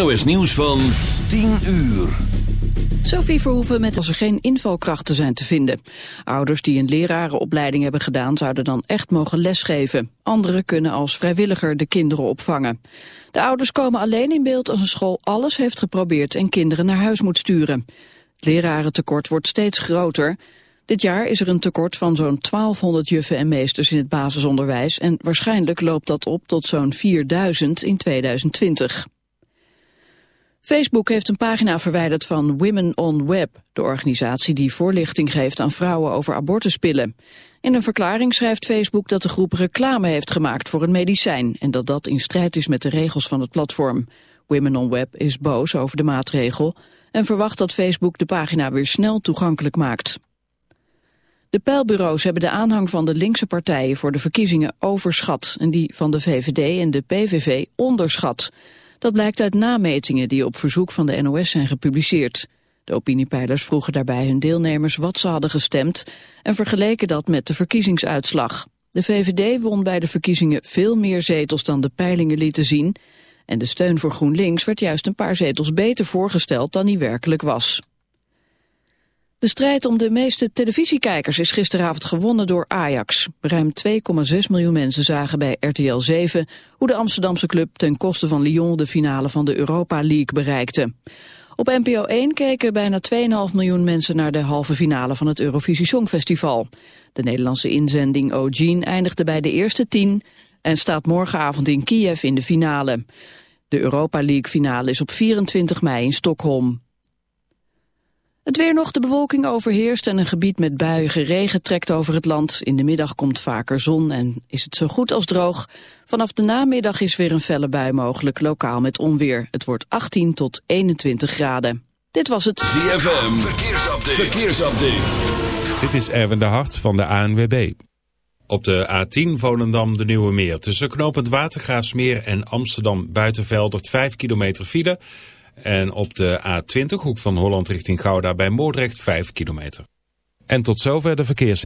NOS Nieuws van 10 uur. Sophie Verhoeven met als er geen invalkrachten zijn te vinden. Ouders die een lerarenopleiding hebben gedaan zouden dan echt mogen lesgeven. Anderen kunnen als vrijwilliger de kinderen opvangen. De ouders komen alleen in beeld als een school alles heeft geprobeerd en kinderen naar huis moet sturen. Het lerarentekort wordt steeds groter. Dit jaar is er een tekort van zo'n 1200 juffen en meesters in het basisonderwijs en waarschijnlijk loopt dat op tot zo'n 4000 in 2020. Facebook heeft een pagina verwijderd van Women on Web, de organisatie die voorlichting geeft aan vrouwen over abortuspillen. In een verklaring schrijft Facebook dat de groep reclame heeft gemaakt voor een medicijn en dat dat in strijd is met de regels van het platform. Women on Web is boos over de maatregel en verwacht dat Facebook de pagina weer snel toegankelijk maakt. De peilbureaus hebben de aanhang van de linkse partijen voor de verkiezingen overschat en die van de VVD en de PVV onderschat. Dat blijkt uit nametingen die op verzoek van de NOS zijn gepubliceerd. De opiniepeilers vroegen daarbij hun deelnemers wat ze hadden gestemd en vergeleken dat met de verkiezingsuitslag. De VVD won bij de verkiezingen veel meer zetels dan de peilingen lieten zien en de steun voor GroenLinks werd juist een paar zetels beter voorgesteld dan die werkelijk was. De strijd om de meeste televisiekijkers is gisteravond gewonnen door Ajax. Ruim 2,6 miljoen mensen zagen bij RTL 7 hoe de Amsterdamse club ten koste van Lyon de finale van de Europa League bereikte. Op NPO 1 keken bijna 2,5 miljoen mensen naar de halve finale van het Eurovisie Songfestival. De Nederlandse inzending O'Gene eindigde bij de eerste tien en staat morgenavond in Kiev in de finale. De Europa League finale is op 24 mei in Stockholm. Het weer nog, de bewolking overheerst en een gebied met buiige regen trekt over het land. In de middag komt vaker zon en is het zo goed als droog. Vanaf de namiddag is weer een felle bui mogelijk, lokaal met onweer. Het wordt 18 tot 21 graden. Dit was het ZFM, verkeersupdate. verkeersupdate. Dit is Erwin de Hart van de ANWB. Op de A10 Volendam de Nieuwe Meer. Tussen knooppunt Watergraafsmeer en Amsterdam Buitenveldert 5 kilometer file... En op de A20 hoek van Holland richting Gouda bij Moordrecht 5 kilometer. En tot zover de verkeers.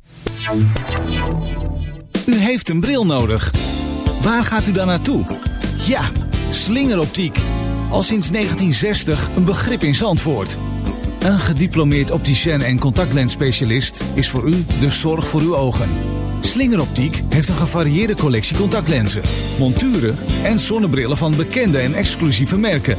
U heeft een bril nodig. Waar gaat u dan naartoe? Ja, slingeroptiek. Al sinds 1960 een begrip in Zandvoort. Een gediplomeerd opticien en contactlensspecialist is voor u de zorg voor uw ogen. Slingeroptiek heeft een gevarieerde collectie contactlenzen, monturen en zonnebrillen van bekende en exclusieve merken.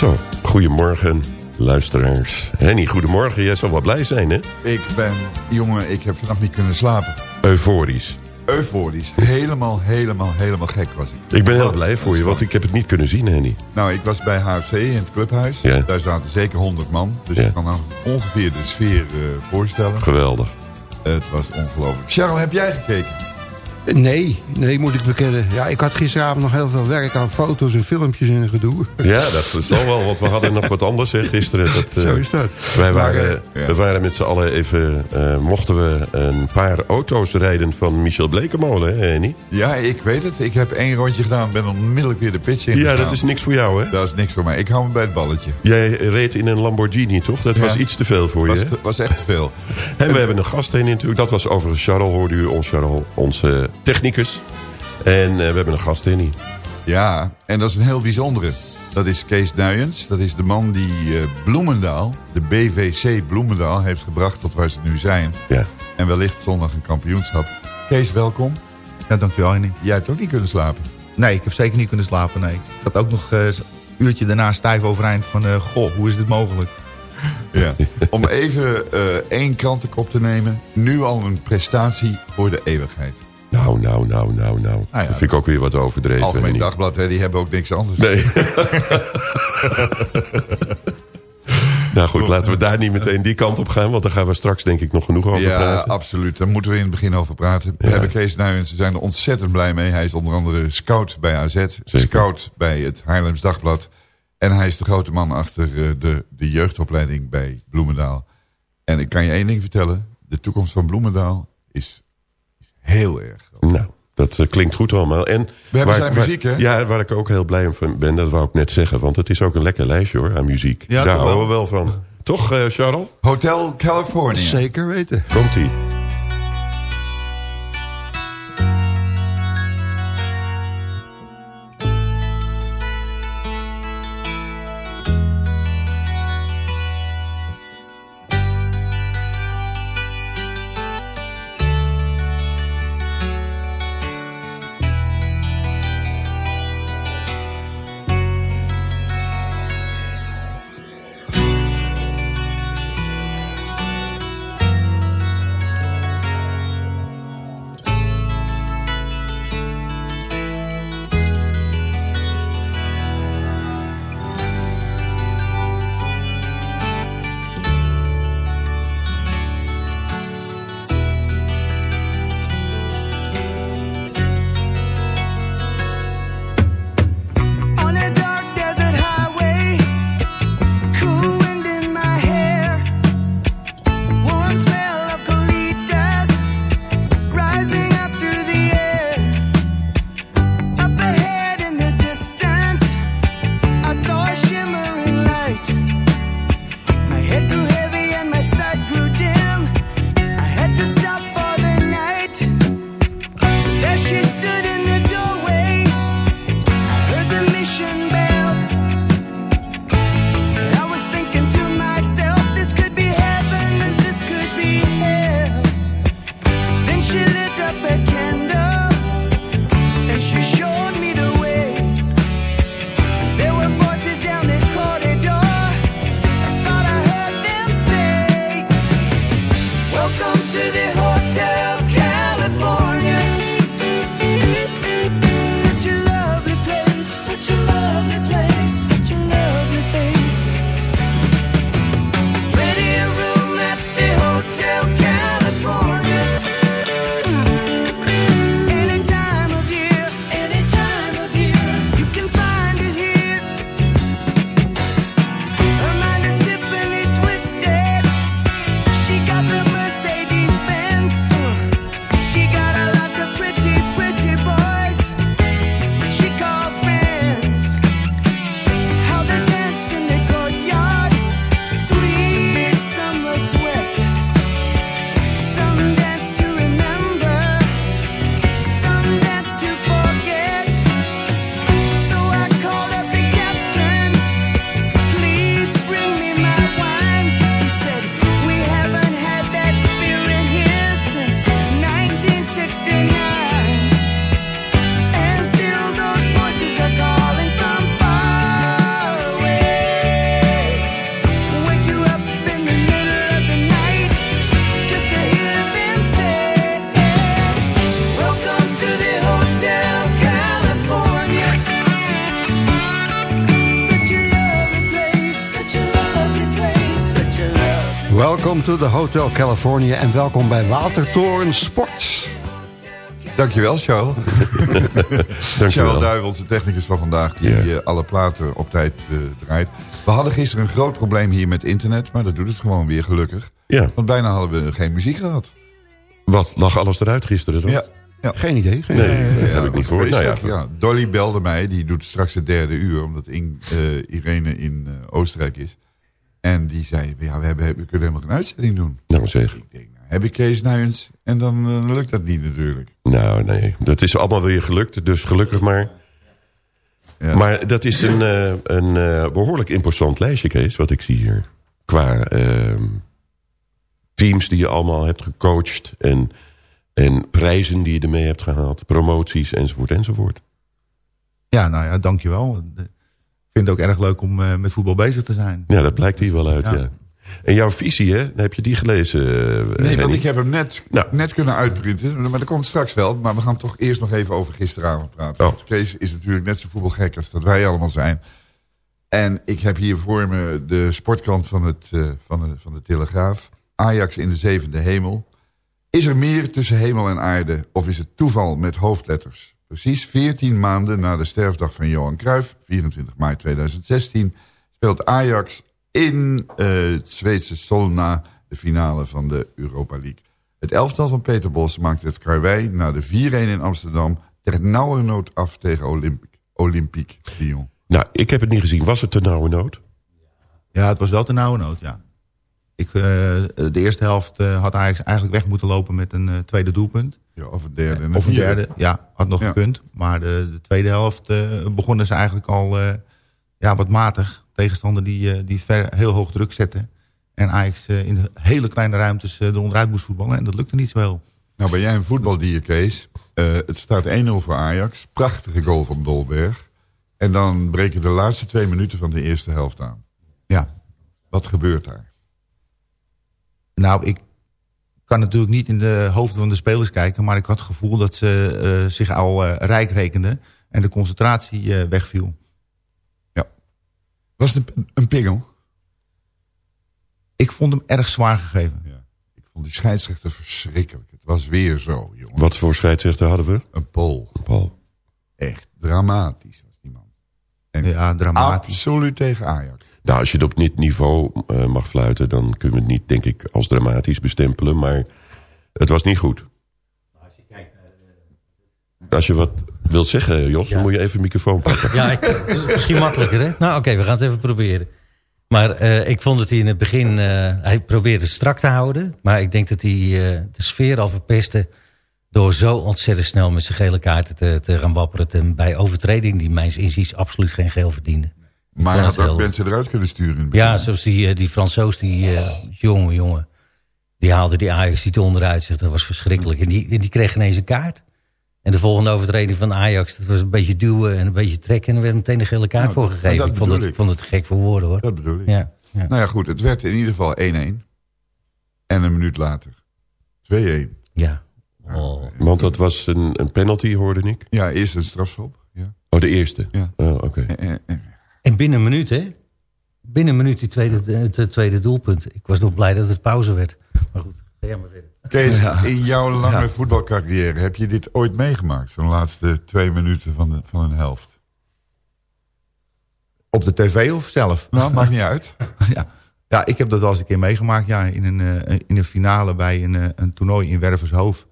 Zo, goedemorgen luisteraars. Henny, goedemorgen. Jij zal wel blij zijn, hè? Ik ben, jongen, ik heb vannacht niet kunnen slapen. Euforisch. Euforisch. Helemaal, helemaal, helemaal gek was ik. Ik ben heel blij voor je, want ik heb het niet kunnen zien, Henny. Nou, ik was bij HFC in het clubhuis. Ja. Daar zaten zeker 100 man. Dus Ja. ik kan ongeveer de sfeer eh, voorstellen. Geweldig. Het was ongelooflijk. Charles, heb jij gekeken? Nee, nee, moet ik bekennen. Ja, ik had gisteravond nog heel veel werk aan foto's en filmpjes en gedoe. Ja, dat zal wel, want we hadden nog wat anders hè, gisteren. Dat, eh, Zo is dat. Wij Maar, waren, eh, ja. we waren met z'n allen even... eh, mochten we een paar auto's rijden van Michel Blekemolen, hè, Henny? Ja, ik weet het. Ik heb één rondje gedaan ben onmiddellijk weer de pitch in Ja, dat is niks voor jou, hè? Dat is niks voor mij. Ik hou me bij het balletje. Jij reed in een Lamborghini, toch? Dat Ja. was iets te veel voor je, Was, hè? was echt te veel. En we hebben een gast heen natuurlijk. Dat was overigens Charles, hoorde u ons, Charles, onze technicus. En eh, we hebben een gast heen. Ja, en dat is een heel bijzondere. Dat is Kees Nuyens. Dat is de man die eh, Bloemendaal, de BVC Bloemendaal, heeft gebracht tot waar ze nu zijn. Ja. En wellicht zondag een kampioenschap. Kees, welkom. Ja, dankjewel Henning. Jij hebt ook niet kunnen slapen. Nee, ik heb zeker niet kunnen slapen, nee. Ik had ook nog eh, een uurtje daarna stijf overeind van... eh, goh, hoe is dit mogelijk? Ja. Om even eh, één krantenkop te nemen. Nu al een prestatie voor de eeuwigheid. Nou, nou, nou, nou, nou. ja, dat vind ik ook weer wat overdreven. Algemeen. Dagblad, hè, die hebben ook niks anders. Nee. nou goed, laten we daar niet meteen die kant op gaan. Want daar gaan we straks denk ik nog genoeg over ja, praten. absoluut. Daar moeten we in het begin over praten. We Ja. hebben Kees Nuyens, we zijn er ontzettend blij mee. Hij is onder andere scout bij AZ, scout bij het Haarlems Dagblad. En hij is de grote man achter eh, de, de jeugdopleiding bij Bloemendaal. En ik kan je één ding vertellen. De toekomst van Bloemendaal is heel erg. Nou, dat eh, klinkt goed allemaal. En We hebben zijn muziek, hè? Ja, waar ik ook heel blij van ben, dat wou ik net zeggen. Want het is ook een lekker lijstje hoor, aan muziek. Ja, daar houden wel. we wel van. Toch, eh, Charles? Hotel California. Zeker weten. Komt-ie. Welkom to the Hotel California en welkom bij Watertoren Sport. Dankjewel, Charles. Charles Duivels, de technicus van vandaag, die eh, alle platen op tijd eh, draait. We hadden gisteren een groot probleem hier met internet, maar dat doet het gewoon weer gelukkig. Ja. Want bijna hadden we geen muziek gehad. Wat, lag alles eruit gisteren dan? Ja. ja. Geen idee. Geen Nee, idee. Ja, heb ik niet gehoord. Nou ja. Dolly belde mij, die doet straks het derde uur, omdat In- eh, Irene in eh, Oostenrijk is. En die zei, ja, we, hebben, we kunnen helemaal geen uitzending doen. Nou zeg. Ik denk, nou, heb ik Kees eens? En dan eh, lukt dat niet natuurlijk. Nou nee, dat is allemaal weer gelukt, dus gelukkig maar. Ja. Maar dat is een, eh, een eh, behoorlijk imposant lijstje, Kees, wat ik zie hier. Qua ehm, teams die je allemaal hebt gecoacht en, en prijzen die je ermee hebt gehaald, promoties enzovoort enzovoort. Ja, nou ja, dankjewel. Ik vind het ook erg leuk om eh, met voetbal bezig te zijn. Ja, dat blijkt hier wel uit, ja. Ja. En jouw visie, hè? Heb je die gelezen? eh, Nee, want ik heb hem net, Nou. net kunnen uitprinten. Maar dat komt straks wel. Maar we gaan toch eerst nog even over gisteravond praten. Oh. Kees is natuurlijk net zo voetbalgek als dat wij allemaal zijn. En ik heb hier voor me de sportkant van, het, eh, van, de, van de Telegraaf. Ajax in de zevende hemel. Is er meer tussen hemel en aarde? Of is het toeval met hoofdletters? Precies 14 maanden na de sterfdag van Johan Cruijff, 24 maart 2016... speelt Ajax in eh, het Zweedse Solna de finale van de Europa League. Het elftal van Peter Bos maakte het karwei na de 4-1 in Amsterdam... ter nauwernood af tegen Olympique, Olympique Lyon. Nou, ik heb het niet gezien. Was het te nauwe nood? Ja, het was wel de nauwe nood, ja. Ik, eh, de eerste helft eh, had Ajax eigenlijk weg moeten lopen met een eh, tweede doelpunt. Ja, of een derde. en Of een derde, ja, had nog Ja. gekund. Maar de, de tweede helft begonnen ze eigenlijk al ja, wat matig. Tegenstander die, die ver, heel hoog druk zette. En Ajax in de hele kleine ruimtes eronderuit moest voetballen. En dat lukte niet zo heel. Nou, ben jij een voetbaldier, Kees. Het staat 1-0 voor Ajax. Prachtige goal van Dolberg. En dan breken de laatste twee minuten van de eerste helft aan. Ja. Wat gebeurt daar? Nou, ik kan natuurlijk niet in de hoofden van de spelers kijken. Maar ik had het gevoel dat ze eh, zich al eh, rijk rekenden. En de concentratie eh, wegviel. Was het een, een pingel? Ik vond hem erg zwaar gegeven. Ja. Ik vond die scheidsrechter verschrikkelijk. Het was weer zo, jongen. Wat voor scheidsrechter hadden we? Een Pool. Paul. Echt dramatisch was die man. En Ja, dramatisch. absoluut tegen Ajax. Nou, als je het op dit niveau eh, mag fluiten... dan kunnen we het niet, denk ik, als dramatisch bestempelen. Maar het was niet goed. Als je wat wilt zeggen, Jos, dan moet je even een microfoon pakken. Ja, ik, dat is misschien makkelijker, hè? Nou, oké, we gaan het even proberen. Maar eh, ik vond dat hij in het begin... eh, hij probeerde het strak te houden. Maar ik denk dat hij eh, de sfeer al verpestte... door zo ontzettend snel met zijn gele kaarten te, te gaan wapperen... ten- bij overtreding die mijns inziens absoluut geen geel verdiende. Maar het had ook heel- mensen eruit kunnen sturen. Ja, zoals die, eh, die Fransoos, die eh, jongen, jongen... die haalde die Ajax niet onderuit. Zeg, dat was verschrikkelijk. En die, die kreeg ineens een kaart. En de volgende overtreding van Ajax... dat was een beetje duwen en een beetje trekken... en er werd meteen een gele kaart Nou, voor gegeven. Ik vond, het, ik. vond het te gek voor woorden, hoor. Dat bedoel ik. Ja, ja. Nou ja, goed. Het werd in ieder geval 1-1. En een minuut later 2-1. ja. Oh. Want dat was een, een penalty, hoorde ik. Ja, eerst een strafschop. Ja. Oh, de eerste? Ja. Oh, oké. En, en- en- En binnen een minuut, hè? Binnen een minuut die tweede, het tweede doelpunt. Ik was nog blij dat het pauze werd. Maar goed, ga jij maar verder. Kees, in jouw lange voetbalcarrière heb je dit ooit meegemaakt? Zo'n laatste twee minuten van, de, van een helft. Op de tv of zelf? Nou, maakt niet uit. ja. ja, ik heb dat wel eens een keer meegemaakt. Ja, in, een, eh, in een finale bij een, eh, een toernooi in Wervershoofd.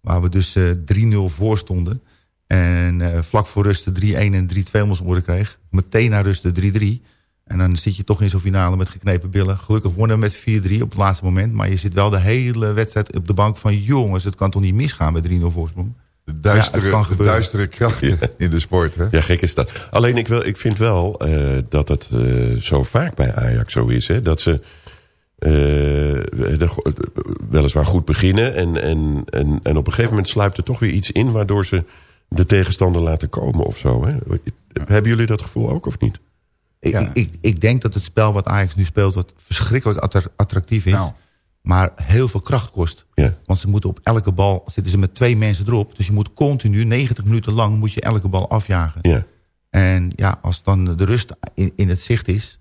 Waar we dus eh 3-0 voor stonden. En eh, vlak voor rust de 3-1 en 3-2 om ons oren kreeg. Meteen naar rust de 3-3. En dan zit je toch in zo'n finale met geknepen billen. Gelukkig wonnen we met 4-3 op het laatste moment. Maar je zit wel de hele wedstrijd op de bank van... jongens, het kan toch niet misgaan met 3-0 voorsprong? De duistere, Ja, de gebeuren. duistere krachten in de sport, hè? Ja, gek is dat. Alleen ik, wil, ik vind wel eh, dat het eh, zo vaak bij Ajax zo is. Hè, dat ze eh, de, weliswaar goed beginnen. En, en, en, en op een gegeven moment sluipt er toch weer iets in... waardoor ze de tegenstander laten komen of zo. Hè? Hebben jullie dat gevoel ook of niet? Ik, Ja. ik, ik denk dat het spel wat Ajax nu speelt... wat verschrikkelijk attra- attractief is... Nou. maar heel veel kracht kost. Ja. Want ze moeten op elke bal... zitten ze met twee mensen erop. Dus je moet continu, 90 minuten lang... moet je elke bal afjagen. Ja. En ja, als dan de rust in, in het zicht is...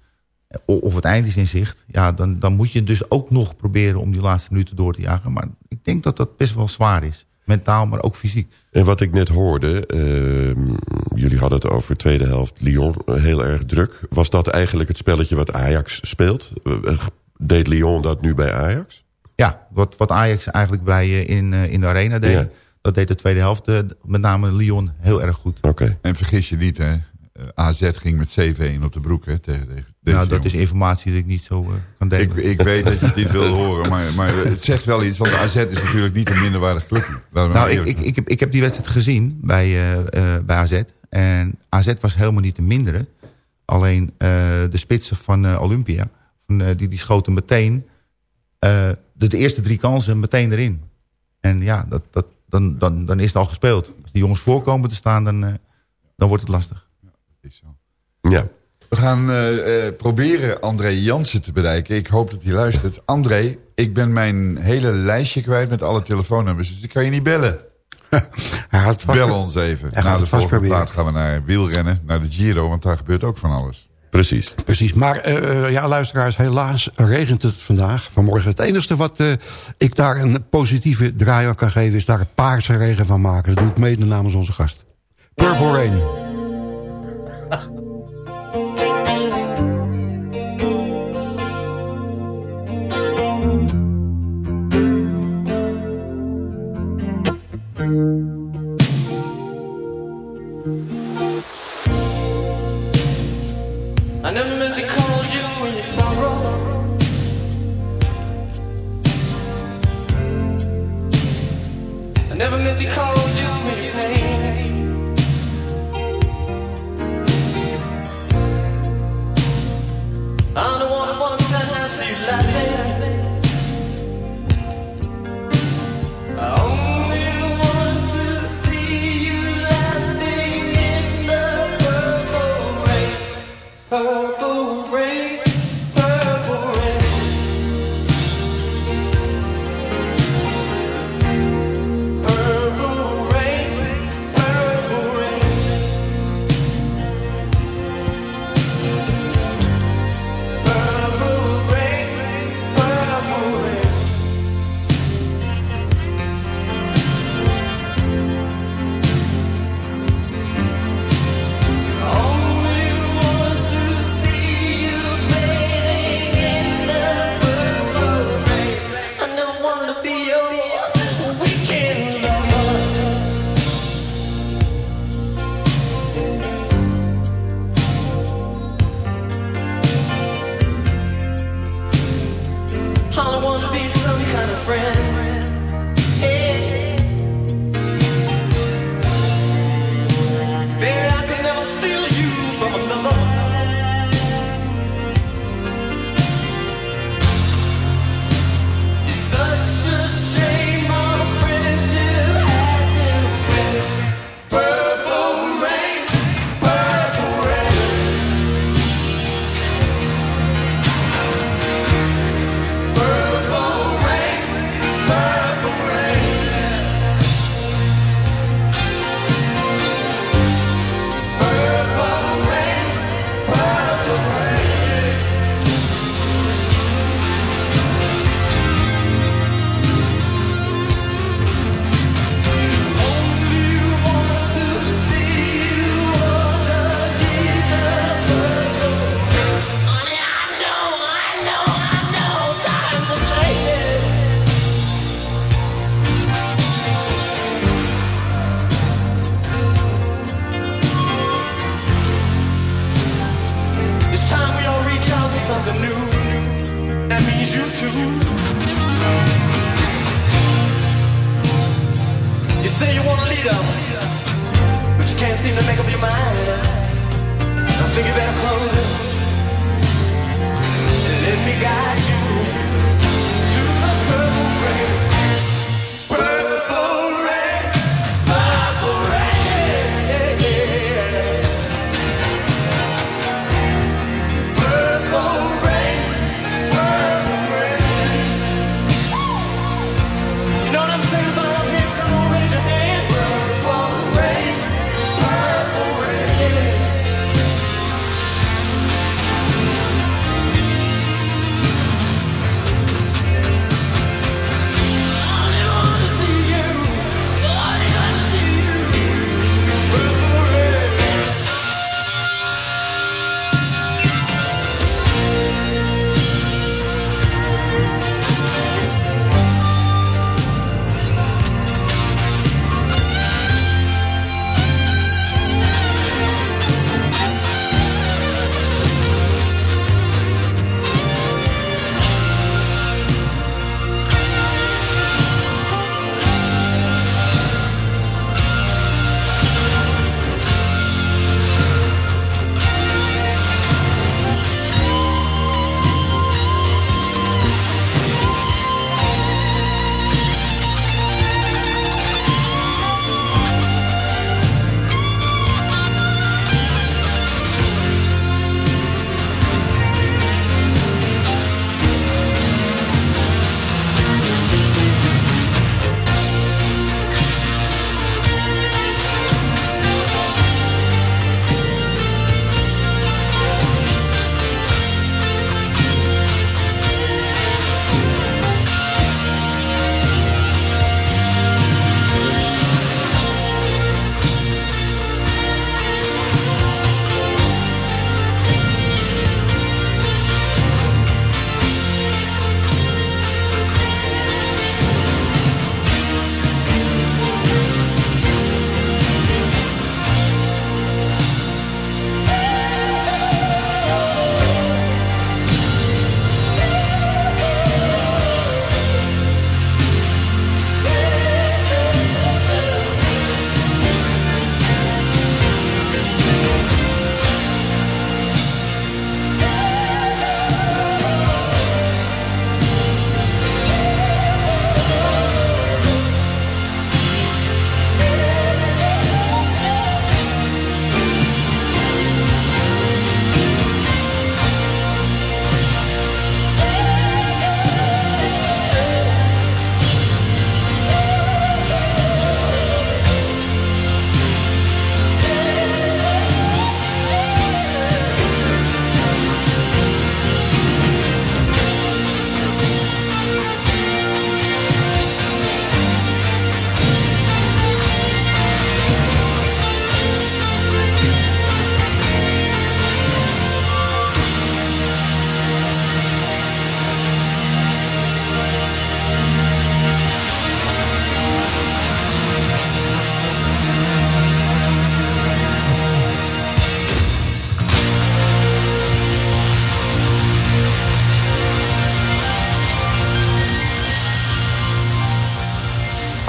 of het eind is in zicht... Ja, dan, dan moet je dus ook nog proberen om die laatste minuten door te jagen. Maar ik denk dat dat best wel zwaar is. Mentaal, maar ook fysiek. En wat ik net hoorde, ehm, jullie hadden het over tweede helft Lyon eh, heel erg druk. Was dat eigenlijk het spelletje wat Ajax speelt? Eh, Deed Lyon dat nu bij Ajax? Ja, wat, wat Ajax eigenlijk bij, eh, in, eh, in de arena deed... Ja. dat deed de tweede helft, eh, met name Lyon, heel erg goed. Oké. En vergis je niet, hè. Eh, AZ ging met 7-1 op de broek hè, tegen deze, nou, dat is informatie die ik niet zo eh, kan delen. Ik, ik weet dat je het niet wil horen, maar, maar het zegt wel iets. Want de AZ is natuurlijk niet een minderwaardig clubje. Nou, ik, ik, ik, heb, ik heb die wedstrijd gezien bij, eh, bij AZ. En AZ was helemaal niet te minderen. Alleen de spitsen van Olympia, van, die, die schoten meteen de, de eerste drie kansen meteen erin. En ja, dat, dat, dan, dan, dan is het al gespeeld. Als die jongens voorkomen te staan, dan, dan wordt het lastig. Is zo. Ja. We gaan eh, eh, proberen André Jansen te bereiken. Ik hoop dat hij luistert. André, ik ben mijn hele lijstje kwijt met alle telefoonnummers. Dus ik kan je niet bellen. Hij gaat het vast- Bel ons even. Hij gaat Na de het vast volgende proberen. plaat gaan we naar wielrennen, naar de Giro. Want daar gebeurt ook van alles. Precies. Precies, maar eh, ja, luisteraars, helaas regent het vandaag, vanmorgen. Het enige wat eh, ik daar een positieve draai aan kan geven... is daar een paarse regen van maken. Dat doe ik mede namens onze gast. Purple Rain. Leader, but you can't seem to make up your mind. I think you better close it. And let me guide you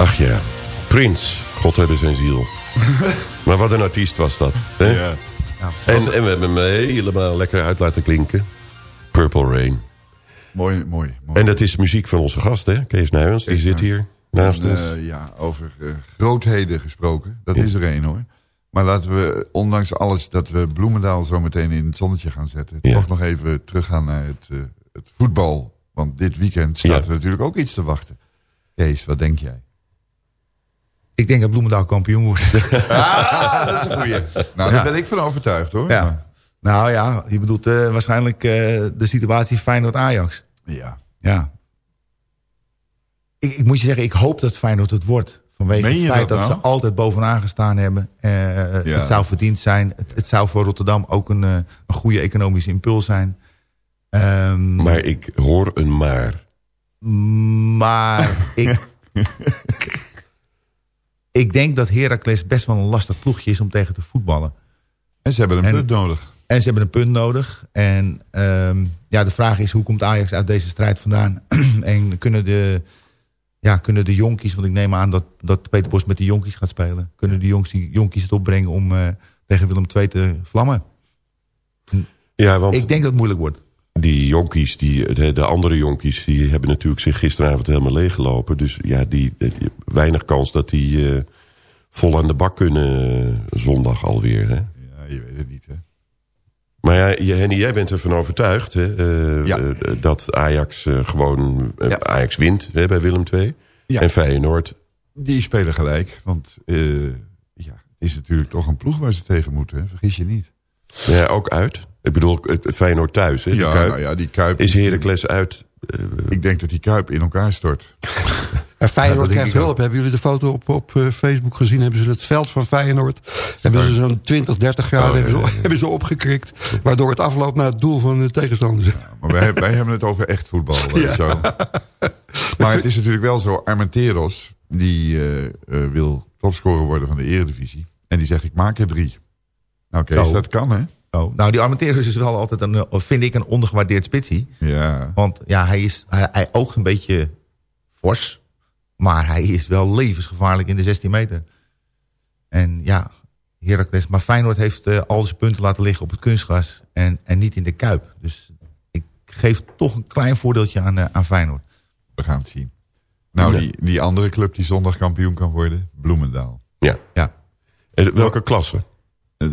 Ach ja, Prins, God hebben zijn ziel. maar wat een artiest was dat. Hè? Ja. En, en we hebben hem helemaal lekker uit laten klinken. Purple Rain. Mooi, mooi. mooi. En dat is muziek van onze gast, hè? Kees Nuyens, die zit hier naast En, ons. eh, ja, over eh, grootheden gesproken. Dat is er één hoor. Maar laten we, ondanks alles dat we Bloemendaal zo meteen in het zonnetje gaan zetten... Ja. toch nog even teruggaan naar het, eh, het voetbal. Want dit weekend staat Ja. er natuurlijk ook iets te wachten. Kees, wat denk jij? Ik denk dat Bloemendaal kampioen wordt. Ah, dat is een goeie. Nou, daar Ja. ben ik van overtuigd hoor. Ja. Nou ja, je bedoelt eh, waarschijnlijk eh, de situatie Feyenoord-Ajax. Ja. Ja. Ik, ik moet je zeggen, ik hoop dat Feyenoord het wordt. Vanwege Meen het feit dat dat, nou? ze altijd bovenaan gestaan hebben. Eh, Het zou verdiend zijn. Het, het zou voor Rotterdam ook een, eh, een goede economische impuls zijn. Ehm, Maar ik hoor een maar. maar ik, ik denk dat Heracles best wel een lastig ploegje is om tegen te voetballen. En ze hebben een En- punt nodig. En ze hebben een punt nodig. En ehm, ja, de vraag is, hoe komt Ajax uit deze strijd vandaan? en kunnen de, ja, kunnen de jonkies, want ik neem aan dat, dat Peter Bos met de jonkies gaat spelen. Kunnen de jonkies, jonkies het opbrengen om eh, tegen Willem II te vlammen? Ja, want Ik denk dat het moeilijk wordt. Die jonkies, die, de, de andere jonkies... die hebben natuurlijk zich gisteravond helemaal leeggelopen. Dus ja, die, die- weinig kans dat die eh, vol aan de bak kunnen eh, zondag alweer. Hè? Ja, je weet het niet hè. Maar ja, Henny, jij bent ervan overtuigd hè, eh, Ja. dat Ajax gewoon Ja. Ajax wint hè, bij Willem II. Ja. En Feyenoord. Die spelen gelijk. Want ja, het is natuurlijk toch een ploeg waar ze tegen moeten. Hè? Vergis je niet. Ja, ook uit. Ik bedoel, het Feyenoord thuis. Hè, de Ja, Kuip. nou ja, die Kuip... Is Heracles uit. eh, Ik denk dat die Kuip in elkaar stort. En Feyenoord Ja, krijgt hulp. Hebben jullie de foto op, op eh, Facebook gezien? Hebben ze het veld van Feyenoord... hebben ze zo'n 20, 30 jaar Oh, hebben, ja, ze, hebben ze opgekrikt. Waardoor het afloopt naar het doel van de tegenstander. Maar wij, wij hebben het over echt voetbal. eh, Zo. Maar het is natuurlijk wel zo. Armenteros, die wil topscorer worden van de eredivisie. En die zegt, ik maak er drie. Nou Kees, Zo. dat kan hè? Oh, nou, die Armenteros is wel altijd een, eh, vind ik, een ondergewaardeerd spitsie. Ja. Want ja, hij, is, hij, hij oogt een beetje fors. Maar hij is wel levensgevaarlijk in de 16 meter. En ja, Heracles. Maar Feyenoord heeft eh, al zijn punten laten liggen op het kunstgras. En, en niet in de Kuip. Dus ik geef toch een klein voordeeltje aan, eh, aan Feyenoord. We gaan het zien. Nou, Ja. die, die andere club die zondag kampioen kan worden, Bloemendaal. ja. Ja. En welke klasse?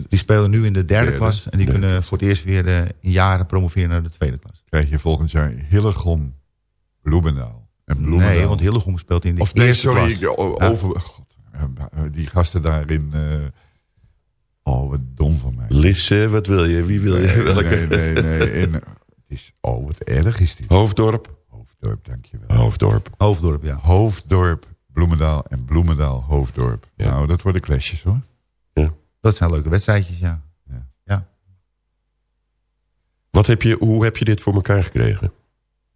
Die spelen nu in de derde Derde. klas. En die Derde kunnen voor het eerst weer eh, in jaren promoveren naar de tweede klas. Krijg je volgend jaar Hillegom Bloemendaal. En Bloemendaal. Nee, want Hillegom speelt in de Of nee, eerste sorry, klas. ik- o- Ja. over, God, eh, eh, die gasten daarin. eh oh, wat dom van mij. Lisse, wat wil je? Wie wil je? Nee, Welke? nee, nee. nee. In, het is, oh, wat erg is dit. Hoofddorp? Hoofddorp, dankjewel. Hoofddorp. Hoofddorp, ja. Hoofddorp, Bloemendaal en Bloemendaal, Hoofddorp. Ja. Nou, dat worden clashes hoor. Dat zijn leuke wedstrijdjes, ja. Wat heb je, hoe heb je dit voor elkaar gekregen?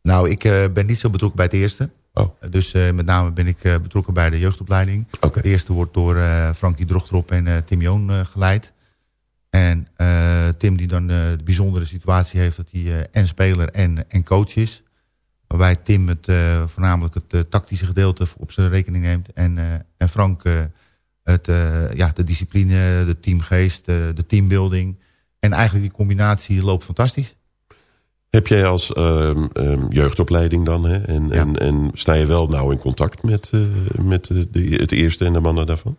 Nou, ik eh, ben niet zo betrokken bij het eerste. Oh. Eh, Dus eh, met name ben ik betrokken bij de jeugdopleiding. De eerste wordt door Frankie Drochterop en Tim Joon geleid. En Tim die dan de bijzondere situatie heeft dat hij en speler en, en coach is. Waarbij Tim het, voornamelijk het tactische gedeelte op zijn rekening neemt. En, en Frank het, eh, ja, de discipline, de teamgeest, eh, de teambuilding. En eigenlijk die combinatie loopt fantastisch. Heb jij als ehm, ehm, jeugdopleiding dan, hè? En, Ja. en, en sta je wel nauw in contact met, eh, met de, het eerste en de mannen daarvan?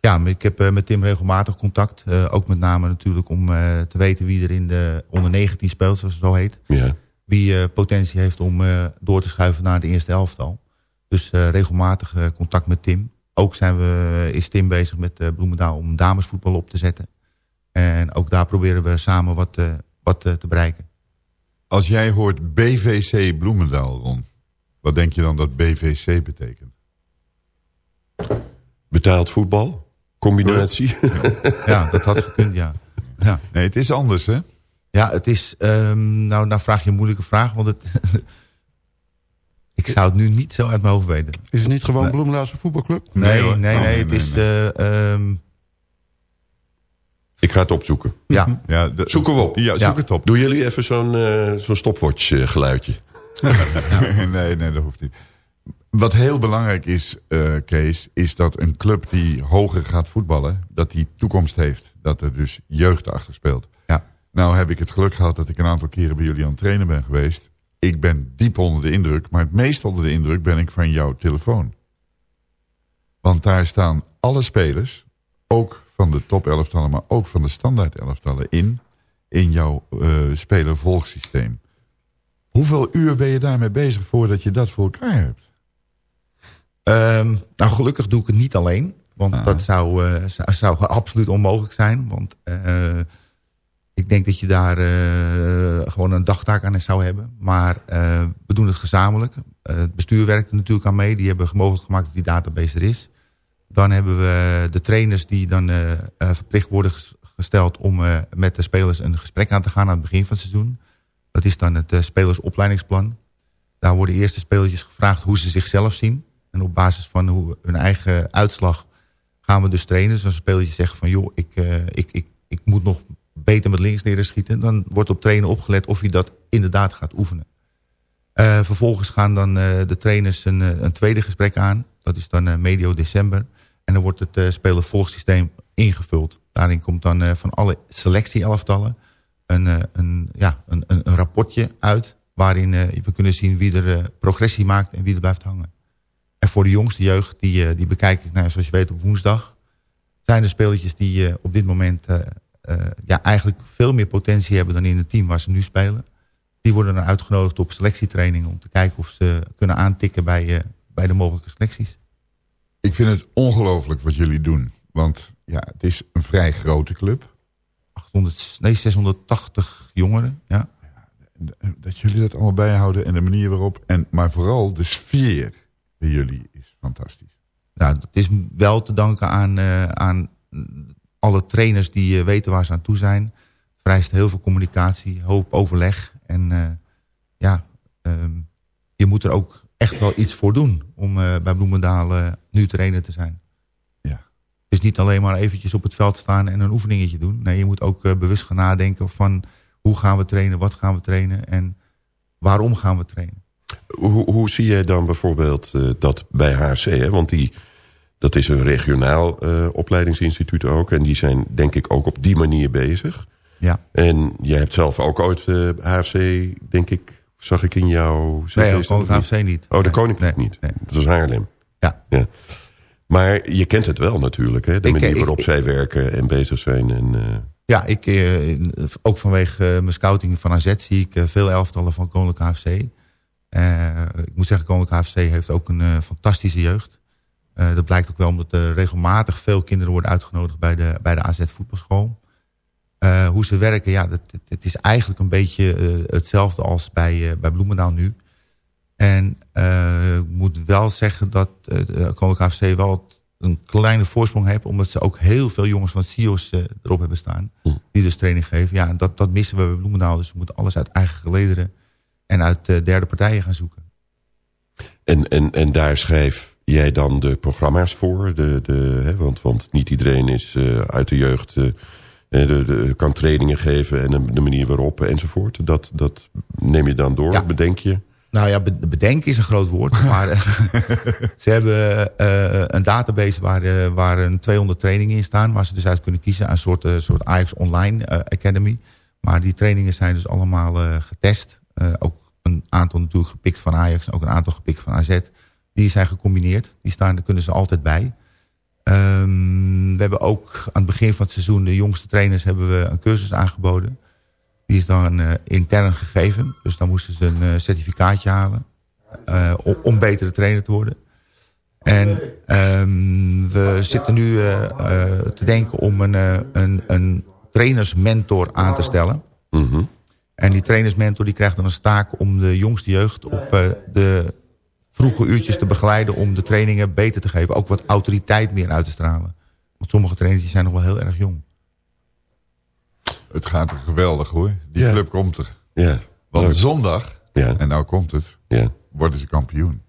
Ja, ik heb met Tim regelmatig contact. Ook met name natuurlijk om te weten wie er in de onder 19 speelt, zoals het zo heet. Ja. Wie potentie heeft om door te schuiven naar de eerste elftal. Dus regelmatig contact met Tim. Ook zijn we, is Tim bezig met eh, Bloemendaal om damesvoetbal op te zetten. En ook daar proberen we samen wat, eh, wat eh, te bereiken. Als jij hoort BVC Bloemendaal, Ron. Wat denk je dan dat BVC betekent? Betaald voetbal? Combinatie? Ja, dat had gekund, ja. ja. Nee, het is anders hè? Ja, het is... ehm, nou, nou vraag je een moeilijke vraag, want het... ik zou het nu niet zo uit mijn hoofd weten. Is het niet gewoon Nee. Bloemendaalse voetbalclub? Nee, nee, hoor. nee. Oh, nee, het nee, is... nee. eh, ehm, Ik ga het opzoeken. ja, Ja, de- Zoeken we op. Ja, zoek Ja. het op. Doen jullie even zo'n eh zo'n stopwatch eh, geluidje? nee, nee, dat hoeft niet. Wat heel belangrijk is, eh, Kees, is dat een club die hoger gaat voetballen, dat die toekomst heeft. Dat er dus jeugd achter speelt. Ja. Nou heb ik het geluk gehad dat ik een aantal keren bij jullie aan het trainen ben geweest. Ik ben diep onder de indruk, maar het meest onder de indruk ben ik van jouw telefoon. Want daar staan alle spelers, ook van de top elftallen, maar ook van de standaard elftallen in, in jouw eh spelervolgsysteem. Hoeveel uur ben je daarmee bezig voordat je dat voor elkaar hebt? Ehm, nou, gelukkig doe ik het niet alleen. Want dat zou, eh, zou, zou absoluut onmogelijk zijn. Want eh, ik denk dat je daar eh, gewoon een dagtaak aan zou hebben. Maar eh, we doen het gezamenlijk. Eh, het bestuur werkt er natuurlijk aan mee. Die hebben mogelijk gemaakt dat die database er is. Dan hebben we de trainers die dan verplicht worden ges- gesteld... om met de spelers een gesprek aan te gaan aan het begin van het seizoen. Dat is dan het spelersopleidingsplan. Daar worden eerst de spelertjes gevraagd hoe ze zichzelf zien. En op basis van hoe, hun eigen uitslag gaan we dus trainen. Dus als een spelertje zegt van joh, ik, ik, ik, ik moet nog beter met links leren schieten. Dan wordt op trainen opgelet of hij dat inderdaad gaat oefenen. Eh, vervolgens gaan dan eh, de trainers een, eh, een tweede gesprek aan. Dat is dan medio december. En dan wordt het spelervolgsysteem ingevuld. Daarin komt dan van alle selectie-elftallen een, een, ja, een, een, rapportje uit... waarin we kunnen zien wie er progressie maakt en wie er blijft hangen. En voor de jongste jeugd, die, die bekijk ik, nou, zoals je weet, op woensdag... zijn er spelertjes die op dit moment ja, eigenlijk veel meer potentie hebben... dan in het team waar ze nu spelen. Die worden dan uitgenodigd op selectietrainingen... om te kijken of ze kunnen aantikken bij, eh, bij de mogelijke selecties. Ik vind het ongelooflijk wat jullie doen. Want ja, het is een vrij grote club. 800, nee, 680 jongeren, ja. Dat jullie dat allemaal bijhouden en de manier waarop. En, maar vooral de sfeer bij jullie is fantastisch. Nou, het is wel te danken aan, eh, aan alle trainers die eh, weten waar ze aan toe zijn. Vereist heel veel communicatie, hoop overleg. En eh, ja, ehm, je moet er ook echt wel iets voor doen om eh, bij Bloemendaal nu trainer te zijn. Ja. Het is niet alleen maar eventjes op het veld staan en een oefeningetje doen. Nee, je moet ook bewust gaan nadenken van hoe gaan we trainen, wat gaan we trainen en waarom gaan we trainen. Hoe, hoe zie jij dan bijvoorbeeld dat bij HFC? Hè? Want die, dat is een regionaal eh, opleidingsinstituut ook. En die zijn denk ik ook op die manier bezig. Ja. En jij hebt zelf ook ooit eh, HFC, denk ik, zag ik in jouw... Nee, cv ook of Koninklijke HFC niet. Oh, de Nee, Koninklijk nee, niet. nee. Dat is Haarlem. Ja. ja. Maar je kent het wel natuurlijk, hè? De Ik- manier ik- waarop ik- zij werken en bezig zijn. En, eh, Ja, ik, eh, ook vanwege eh, mijn scouting van AZ zie ik eh, veel elftallen van Koninklijke HFC. Eh, ik moet zeggen, Koninklijke HFC heeft ook een eh, fantastische jeugd. Eh, dat blijkt ook wel omdat er regelmatig veel kinderen worden uitgenodigd bij de, bij de AZ voetbalschool. Eh, hoe ze werken, ja, dat, het, is eigenlijk een beetje eh, hetzelfde als bij, bij Bloemendaal nu. En ik moet wel zeggen dat Koninklijke HFC wel een kleine voorsprong heeft... omdat ze ook heel veel jongens van CIO's erop hebben staan... die dus training geven. Ja, en dat, dat missen we bij Bloemendaal. Dus we moeten alles uit eigen gelederen... en uit derde partijen gaan zoeken. En, en, en daar schrijf jij dan de programma's voor? De, de, hè, want, want niet iedereen is eh, uit de jeugd... eh, de, de, kan trainingen geven en de, de manier waarop enzovoort. Dat, dat neem je dan door, bedenk je? Nou ja, be- bedenken is een groot woord. maar eh, ze hebben een database waar, waar een 200 trainingen in staan... waar ze dus uit kunnen kiezen. Een soort, soort Ajax Online Academy. Maar die trainingen zijn dus allemaal getest. Ook een aantal natuurlijk gepikt van Ajax... ook een aantal gepikt van AZ. Die zijn gecombineerd. Die staan, daar kunnen ze altijd bij. Ehm, we hebben ook aan het begin van het seizoen... de jongste trainers hebben we een cursus aangeboden... Die is dan eh, intern gegeven. Dus dan moesten ze een eh, certificaatje halen. eh, om, om betere trainer te worden. En ehm, we zitten nu te denken om een, een, een trainersmentor aan te stellen. En die trainersmentor die krijgt dan een taak om de jongste jeugd op de vroege uurtjes te begeleiden om de trainingen beter te geven. Ook wat autoriteit meer uit te stralen. Want sommige trainers die zijn nog wel heel erg jong. Het gaat er geweldig hoor. Die Ja. club komt er. Ja. Want Leuk. zondag, Ja. en nou komt het, Ja. worden ze kampioen.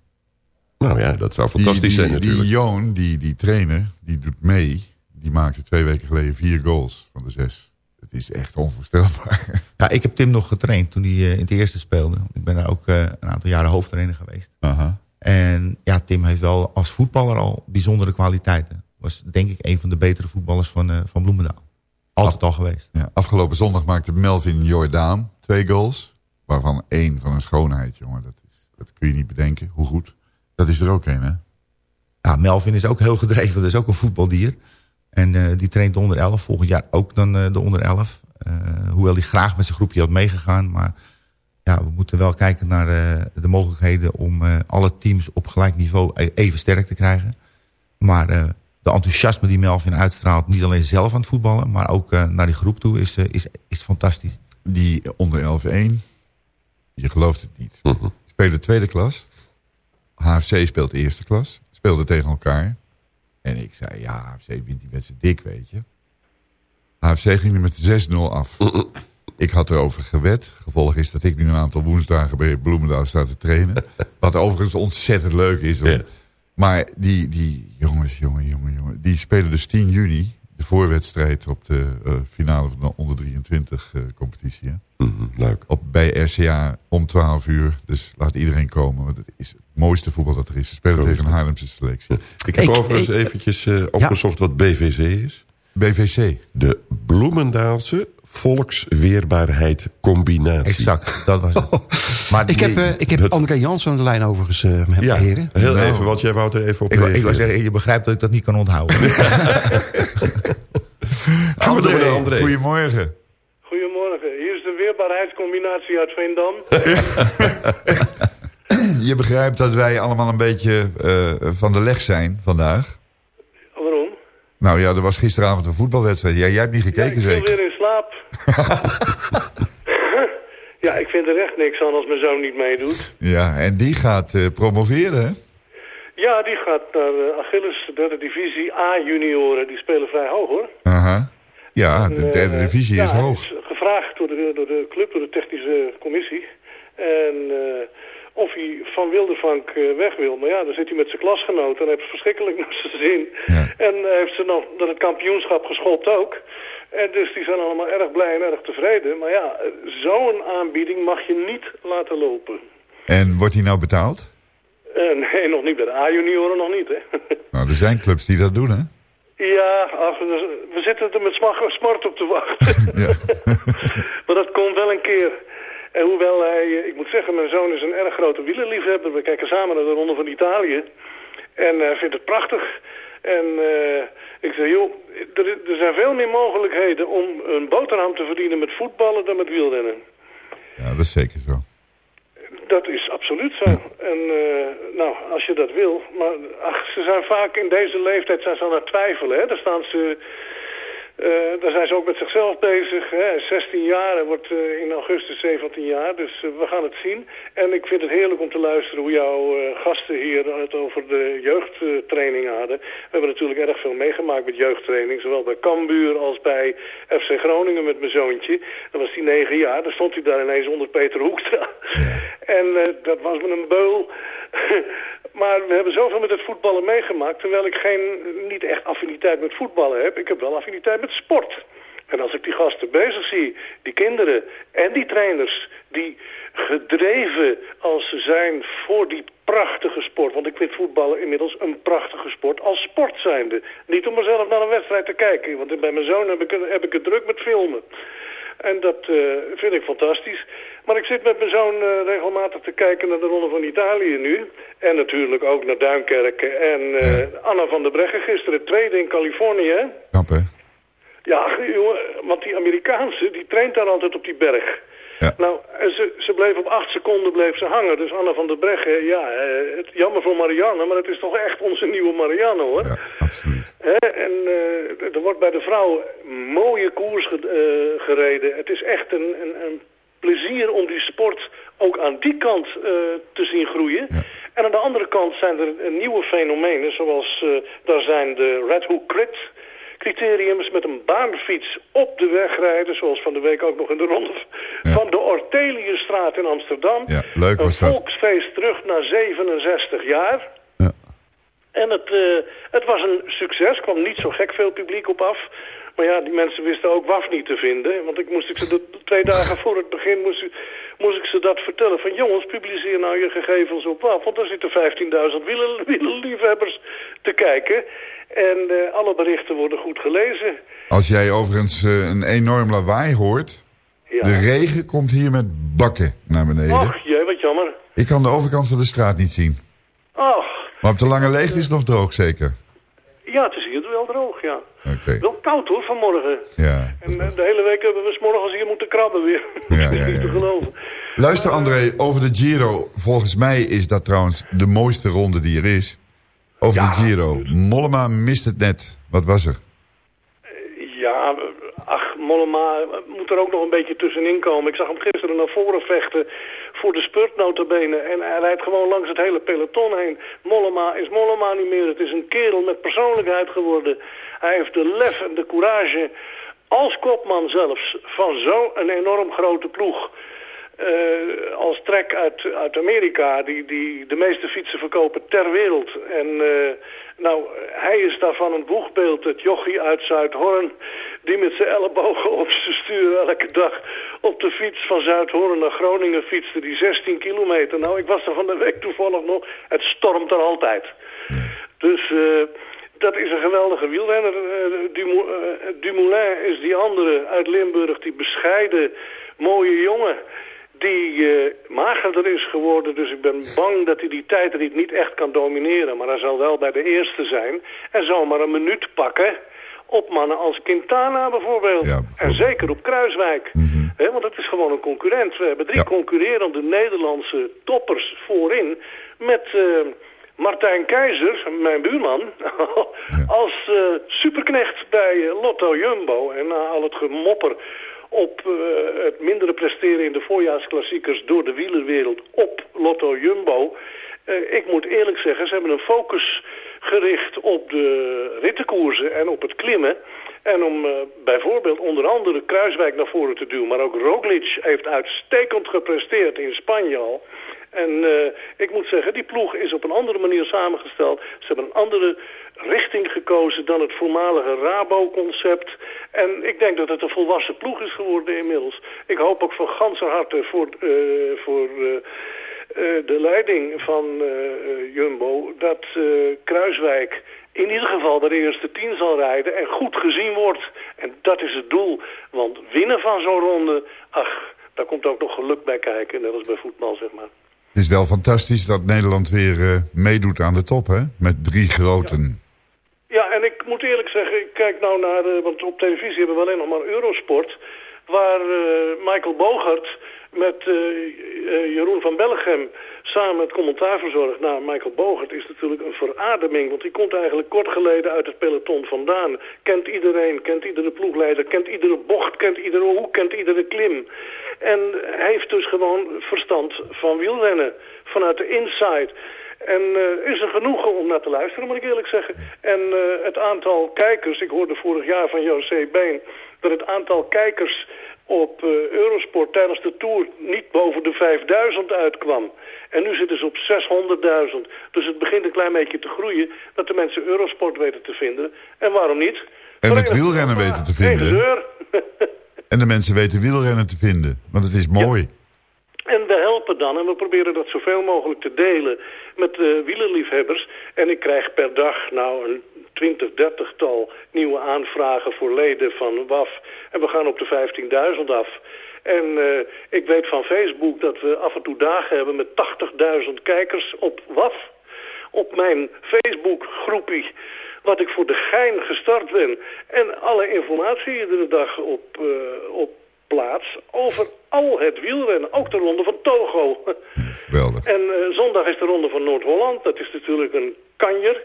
Nou ja, dat zou Die, fantastisch die, zijn natuurlijk. Die Joon, die, die trainer, die doet mee. Die maakte twee weken geleden vier goals van de zes. Is echt onvoorstelbaar. Ja, ik heb Tim nog getraind toen hij eh, in het eerste speelde. Ik ben daar ook eh, een aantal jaren hoofdtrainer geweest. Aha. En ja, Tim heeft wel als voetballer al bijzondere kwaliteiten. Was denk ik een van de betere voetballers van, eh, van Bloemendaal. Altijd al geweest. Ja, afgelopen zondag maakte Melvin Jordaan twee goals. Waarvan één van een schoonheid, jongen. Dat, is, dat kun je niet bedenken. Hoe goed. Dat is er ook één, hè? Ja, Melvin is ook heel gedreven. Dat is ook een voetbaldier. En eh, die traint de onder 11. Volgend jaar ook dan eh, de onder 11. Eh, hoewel hij graag met zijn groepje had meegegaan. Maar ja, we moeten wel kijken naar eh, de mogelijkheden om eh, alle teams op gelijk niveau e- even sterk te krijgen. Maar eh, de enthousiasme die Melvin uitstraalt, niet alleen zelf aan het voetballen, maar ook eh, naar die groep toe, is, is, is fantastisch. Die onder 11-1. Je gelooft het niet. Spelen tweede klas. HFC speelt eerste klas. Speelden tegen elkaar. En ik zei, ja, HFC wint die wedstrijd dik, weet je. HFC ging er met 6-0 af. ik had erover gewet. Gevolg is dat ik nu een aantal woensdagen bij Bloemendaal sta te trainen. Wat overigens ontzettend leuk is. Hoor. Maar die, die jongens, jongen, jongen, jongen. Die spelen dus 10 juni. De voorwedstrijd op de eh, finale van de onder 23 eh, competitie. Hè? Mhm, leuk. Op, bij RCA om 12 uur. Dus laat iedereen komen. Want het is het mooiste voetbal dat er is. Ze spelen Zo tegen een. Haarlemse selectie. Ik heb overigens eventjes eh, opgezocht wat BVC is. BVC? De Bloemendaalse Volksweerbaarheid Combinatie. Exact, dat was het. Maar Ik heb, eh, ik heb André Jansen aan de lijn overigens, met Ja, heren. heel Nou. even, want jij wou er even op Ik, ik zeggen, je begrijpt dat ik dat niet kan onthouden. Naar André. Goedemorgen. Goedemorgen, hier is de weerbaarheidscombinatie uit Veendam. Je begrijpt dat wij allemaal een beetje eh, van de leg zijn vandaag. Waarom? Nou ja, er was gisteravond een voetbalwedstrijd. Ja, jij hebt niet gekeken ik zeker? weer in slaap. ja, ik vind er echt niks aan als mijn zoon niet meedoet. Ja, en die gaat eh, promoveren, hè? Ja, die gaat naar uh, Achilles, derde divisie A-junioren. Die spelen vrij hoog, hoor. Aha. Ja, de En, derde eh, divisie ja, is hij hoog. is gevraagd door de, door de club, door de technische commissie. En eh, of hij van Wildervank eh, weg wil. Maar ja, dan zit hij met zijn klasgenoten en heeft het verschrikkelijk naar zijn zin. En eh, heeft ze nog dat het kampioenschap geschopt ook. En dus die zijn allemaal erg blij en erg tevreden. Maar ja, zo'n aanbieding mag je niet laten lopen. En wordt hij nou betaald? Eh, nee, nog niet bij de A-junioren, nog niet, hè. Nou, er zijn clubs die dat doen, hè? Ja, ach, we zitten er met sma- smart op te wachten. Ja. maar dat komt wel een keer. En hoewel hij, eh, ik moet zeggen, mijn zoon is een erg grote wielerliefhebber. We kijken samen naar de Ronde van Italië. En hij vindt het prachtig. En eh, ik zei, joh, er, er zijn veel meer mogelijkheden om een boterham te verdienen met voetballen dan met wielrennen. Ja, dat is zeker zo. Dat is absoluut zo. En eh, nou, als je dat wil. Maar ach, ze zijn vaak in deze leeftijd zijn ze aan het twijfelen. Hè? Daar staan ze... eh, daar zijn ze ook met zichzelf bezig. Hè? 16 jaar, hij wordt eh, in augustus 17 jaar. Dus eh, we gaan het zien. En ik vind het heerlijk om te luisteren hoe jouw gasten hier het over de jeugdtraining hadden. We hebben natuurlijk erg veel meegemaakt met jeugdtraining. Zowel bij Cambuur als bij FC Groningen met mijn zoontje. Dan was hij 9 jaar. Dan stond hij daar ineens onder Peter Hoekstra. En dat was me een beul. maar we hebben zoveel met het voetballen meegemaakt... terwijl ik geen, niet echt affiniteit met voetballen heb. Ik heb wel affiniteit met sport. En als ik die gasten bezig zie, die kinderen en die trainers... die gedreven als ze zijn voor die prachtige sport... want ik vind voetballen inmiddels een prachtige sport als sport zijnde. Niet om mezelf naar een wedstrijd te kijken... want bij mijn zoon heb ik, heb ik het druk met filmen. En dat eh, vind ik fantastisch. Maar ik zit met mijn zoon eh, regelmatig te kijken naar de Ronde van Italië nu. En natuurlijk ook naar Duinkerken. En eh, Anna van der Breggen gisteren tweede in Californië. hè? Knap, hè? Ja, jongen, want die Amerikaanse, die traint daar altijd op die berg. Nou, en ze, ze bleef op acht seconden bleef ze hangen. Dus Anna van der Breggen, ja, eh, het, jammer voor Marianne, maar het is toch echt onze nieuwe Marianne, hoor. Hè, en eh, er wordt bij de vrouwen mooie koers ge- eh, gereden. Het is echt een, een, een plezier om die sport ook aan die kant te zien groeien. En aan de andere kant zijn er nieuwe fenomenen, zoals daar zijn de Red Hook Crit criteriums met een baanfiets op de weg rijden, zoals van de week ook nog in de ronde van de Orteliusstraat in Amsterdam. Ja, leuk een was dat. volksfeest terug na 67 jaar. En het, eh, het was een succes, kwam niet zo gek veel publiek op af. Maar ja, die mensen wisten ook WAF niet te vinden. Want ik moest ik ze de, twee dagen voor het begin moest, ik- moest ik ze dat vertellen. Van jongens, publiceer nou je gegevens op WAF. Want daar zitten 15.000 wielen- wielerliefhebbers te kijken. En eh, alle berichten worden goed gelezen. Als jij overigens eh, een enorm lawaai hoort... De regen komt hier met bakken naar beneden. Och jee, wat jammer. Ik kan de overkant van de straat niet zien. Ach, Maar op de lange leegte is het nog droog zeker. Ja, het is hier wel droog, ja. Wel koud hoor, vanmorgen. Ja. En eh, de hele week hebben we 's morgens hier moeten krabben weer. Ja, ja, niet te ja. geloven. Luister André, over de Giro. Volgens mij is dat trouwens de mooiste ronde die er is. Over de Giro. Mollema mist het net. Wat was er? Ja, ach, Mollema moet er ook nog een beetje tussenin komen. Ik zag hem gisteren naar voren vechten voor de spurt notabene. En hij rijdt gewoon langs het hele peloton heen. Mollema is Mollema niet meer. Het is een kerel met persoonlijkheid geworden. Hij heeft de lef en de courage als kopman zelfs van zo'n enorm grote ploeg. eh, als Trek uit, uit Amerika, die, die de meeste fietsen verkopen ter wereld. En eh, nou, hij is daarvan een boegbeeld, het jochie uit Zuidhoorn... die met zijn ellebogen op zijn stuur elke dag op de fiets van Zuidhoorn naar Groningen fietste... die 16 kilometer. Nou, ik was er van de week toevallig nog. Het stormt er altijd. Dus eh, dat is een geweldige wielrenner. Eh, eh, Dumoulin is die andere uit Limburg, die bescheiden, mooie jongen... die magerder is geworden. Dus ik ben bang dat hij die tijdrit niet echt kan domineren. Maar hij zal wel bij de eerste zijn. En zomaar een minuut pakken op mannen als Quintana bijvoorbeeld. En zeker op Kruiswijk. Want het is gewoon een concurrent. We hebben drie concurrerende Nederlandse toppers voorin. Met eh, Martijn Keizer, mijn buurman, als eh, superknecht bij eh, Lotto Jumbo. En na al het gemopper op het mindere presteren in de voorjaarsklassiekers door de wielerwereld op Lotto Jumbo. Ik moet eerlijk zeggen, ze hebben een focus gericht op de rittenkoersen en op het klimmen. En om eh, bijvoorbeeld onder andere Kruiswijk naar voren te duwen. Maar ook Roglic heeft uitstekend gepresteerd in Spanje al. En eh, ik moet zeggen, die ploeg is op een andere manier samengesteld. Ze hebben een andere richting gekozen dan het voormalige Rabo-concept. En ik denk dat het een volwassen ploeg is geworden inmiddels. Ik hoop ook van ganser harte voor, eh, voor de leiding van eh, eh, Jumbo... dat eh, Kruiswijk in ieder geval de eerste tien zal rijden en goed gezien wordt. En dat is het doel. Want winnen van zo'n ronde, ach, daar komt ook nog geluk bij kijken. Net als bij voetbal, zeg maar. Het is wel fantastisch dat Nederland weer eh, meedoet aan de top, hè? Met drie groten. Ja, en ik moet eerlijk zeggen, ik kijk nou naar, eh, want op televisie hebben we alleen nog maar Eurosport, waar eh, Michael Bogert met eh, eh, Jeroen van Bellegem samen het commentaar verzorgt. Nou, Michael Bogert is natuurlijk een verademing, want die komt eigenlijk kort geleden uit het peloton vandaan. Kent iedereen, kent iedere ploegleider, kent iedere bocht, kent iedere hoek, kent iedere klim. En hij heeft dus gewoon verstand van wielrennen, vanuit de inside. En eh, is er genoegen om naar te luisteren, moet ik eerlijk zeggen. En het aantal kijkers, ik hoorde vorig jaar van José Been... dat het aantal kijkers op eh, Eurosport tijdens de Tour niet boven de 5000 uitkwam. En nu zitten ze op 600.000. Dus het begint een klein beetje te groeien dat de mensen Eurosport weten te vinden. En waarom niet? En het wielrennen weten te vinden. En de mensen weten wielrennen te vinden. Want het is mooi. En we helpen dan en we proberen dat zoveel mogelijk te delen met de wielerliefhebbers. En ik krijg per dag nou een 20, 30 tal nieuwe aanvragen voor leden van WAF. En we gaan op de 15.000 af. En eh, ik weet van Facebook dat we af en toe dagen hebben met 80.000 kijkers op WAF. Op mijn Facebook groepie wat ik voor de gein gestart ben. En alle informatie iedere dag op, eh, op plaats over al het wielrennen. Ook de ronde van Togo. En eh, zondag is de ronde van Noord-Holland. Dat is natuurlijk een kanjer.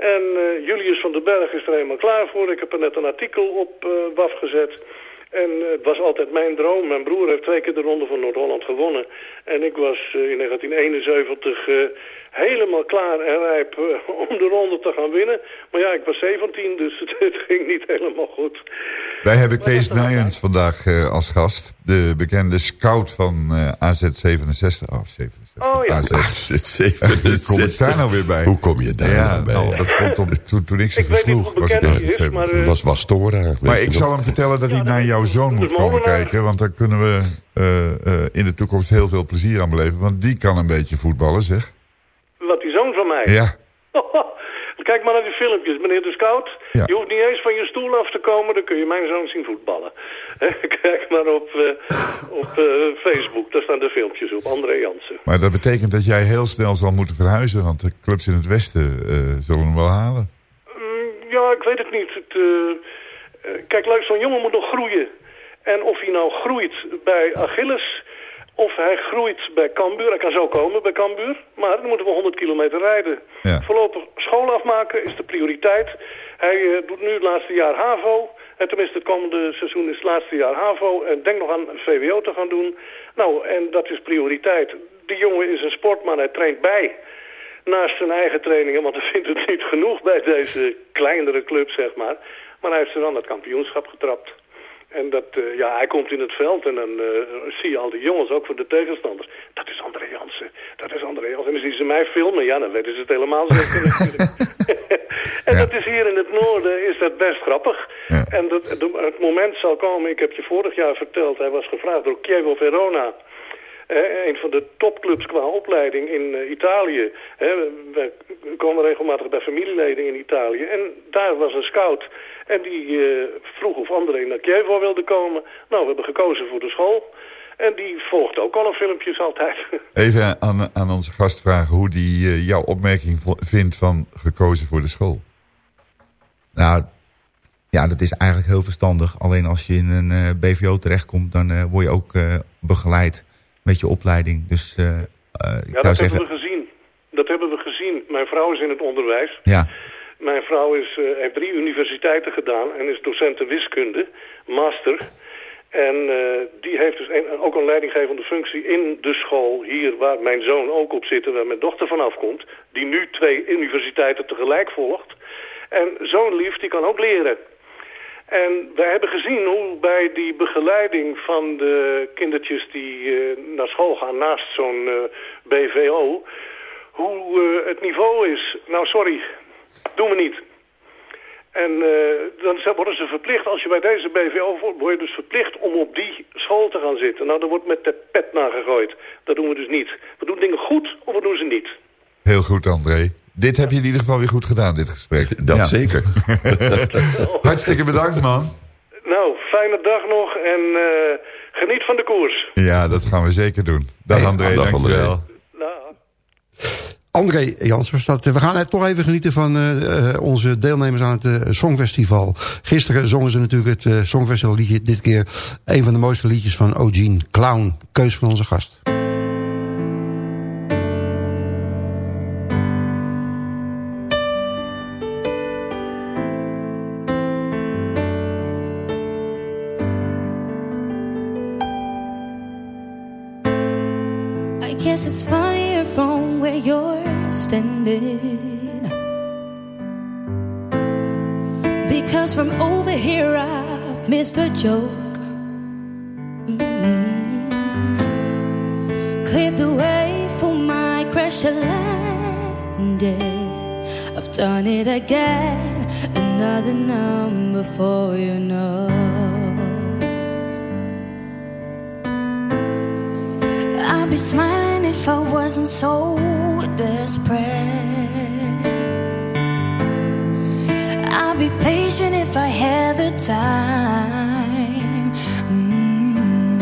En eh, Julius van den Berg is er helemaal klaar voor. Ik heb er net een artikel op eh WAF gezet. En eh, het was altijd mijn droom. Mijn broer heeft twee keer de Ronde van Noord-Holland gewonnen. En ik was in 1971 eh, helemaal klaar en rijp om de ronde te gaan winnen. Maar ja, ik was 17, dus het, het ging niet helemaal goed. Wij hebben Kees Nijens vandaag als gast. De bekende scout van eh, AZ67. Oh, 67. Oh ja. AZ. Hoe kom ik daar nou weer bij? Hoe kom je daar Ja, nou bij? nou, dat komt om, toen, toen ik ze Ik weet niet versloeg. Was is, 67. maar, eh, was weet Maar je ik nog? zal hem vertellen dat hij naar jouw zoon moet komen molenaar. kijken. Want daar kunnen we eh, eh, in de toekomst heel veel plezier aan beleven. Want die kan een beetje voetballen, zeg. Wat die zoon van mij. Ja. Kijk maar naar die filmpjes, meneer de scout. Ja. Je hoeft niet eens van je stoel af te komen, dan kun je mijn zoon zien voetballen. Kijk maar op, eh, op eh, Facebook, daar staan de filmpjes op, André Jansen. Maar dat betekent dat jij heel snel zal moeten verhuizen. Want de clubs in het westen eh, zullen hem wel halen. Mm, ja, ik weet het niet. Het, kijk, luister, zo'n jongen moet nog groeien. En of hij nou groeit bij Achilles, of hij groeit bij Cambuur. Hij kan zo komen bij Cambuur, maar dan moeten we 100 kilometer rijden. Ja. Voorlopig school afmaken is de prioriteit. Hij doet nu het laatste jaar HAVO. En tenminste, het komende seizoen is het laatste jaar HAVO. En denk nog aan VWO te gaan doen. Nou, en dat is prioriteit. Die jongen is een sportman, hij traint bij. Naast zijn eigen trainingen, want hij vindt het niet genoeg bij deze kleinere club, zeg maar. Maar hij heeft ze dan het kampioenschap getrapt. En dat, eh, ja, hij komt in het veld en dan eh, zie je al die jongens, ook voor de tegenstanders. Dat is André Jansen, dat is André Jansen. En dan zien ze mij filmen, ja, dan weten ze het helemaal natuurlijk. en dat is hier in het noorden, is dat best grappig. En dat, het moment zal komen, ik heb je vorig jaar verteld, hij was gevraagd door Chievo Verona... Een van de topclubs qua opleiding in eh, Italië. We komen regelmatig bij familieleden in Italië. En daar was een scout. En die eh, vroeg of André Chievo wilde komen. Nou, we hebben gekozen voor de school. En die volgt ook alle filmpjes altijd. Even aan, aan onze gast vragen hoe die eh, jouw opmerking vindt van gekozen voor de school. Nou, ja, dat is eigenlijk heel verstandig. Alleen als je in een eh, BVO terechtkomt, dan word je ook begeleid met je opleiding. Dus eh, eh, ik Ja, zou dat zeggen... hebben we gezien. Dat hebben we gezien. Mijn vrouw is in het onderwijs. Ja, Mijn vrouw is, eh, heeft drie universiteiten gedaan en is docenten wiskunde, master. En die heeft dus een- ook een leidinggevende functie in de school hier waar mijn zoon ook op zit en waar mijn dochter vanaf komt. Die nu twee universiteiten tegelijk volgt. En zo'n lief, die kan ook leren. En wij hebben gezien hoe bij die begeleiding van de kindertjes die eh, naar school gaan naast zo'n eh, BVO, hoe eh, het niveau is. Nou, sorry, doen we niet. En dan worden ze verplicht, als je bij deze BVO wordt, word je dus verplicht om op die school te gaan zitten. Nou, daar wordt met de pet naar gegooid. Dat doen we dus niet. We doen dingen goed of we doen ze niet. Heel goed, André. Dit heb je in ieder geval weer goed gedaan, dit gesprek. Dat Ja. zeker. Hartstikke bedankt, man. Nou, fijne dag nog en eh, geniet van de koers. Ja, dat gaan we zeker doen. Dag André, dag, dankjewel. André Jans was dat. We gaan het toch even genieten van eh, eh, onze deelnemers aan het Songfestival. Gisteren zongen ze natuurlijk het Songfestival liedje. Dit keer een van de mooiste liedjes van O'Gene Clown. Keus van onze gast. I guess it's funnier from where you're standing. Because from over here I've missed the joke. Mm. Cleared the way for my crash landing. I've done it again, another number for you know. I'd be smiling if I wasn't so desperate. I'd be patient if I had the time. Mm.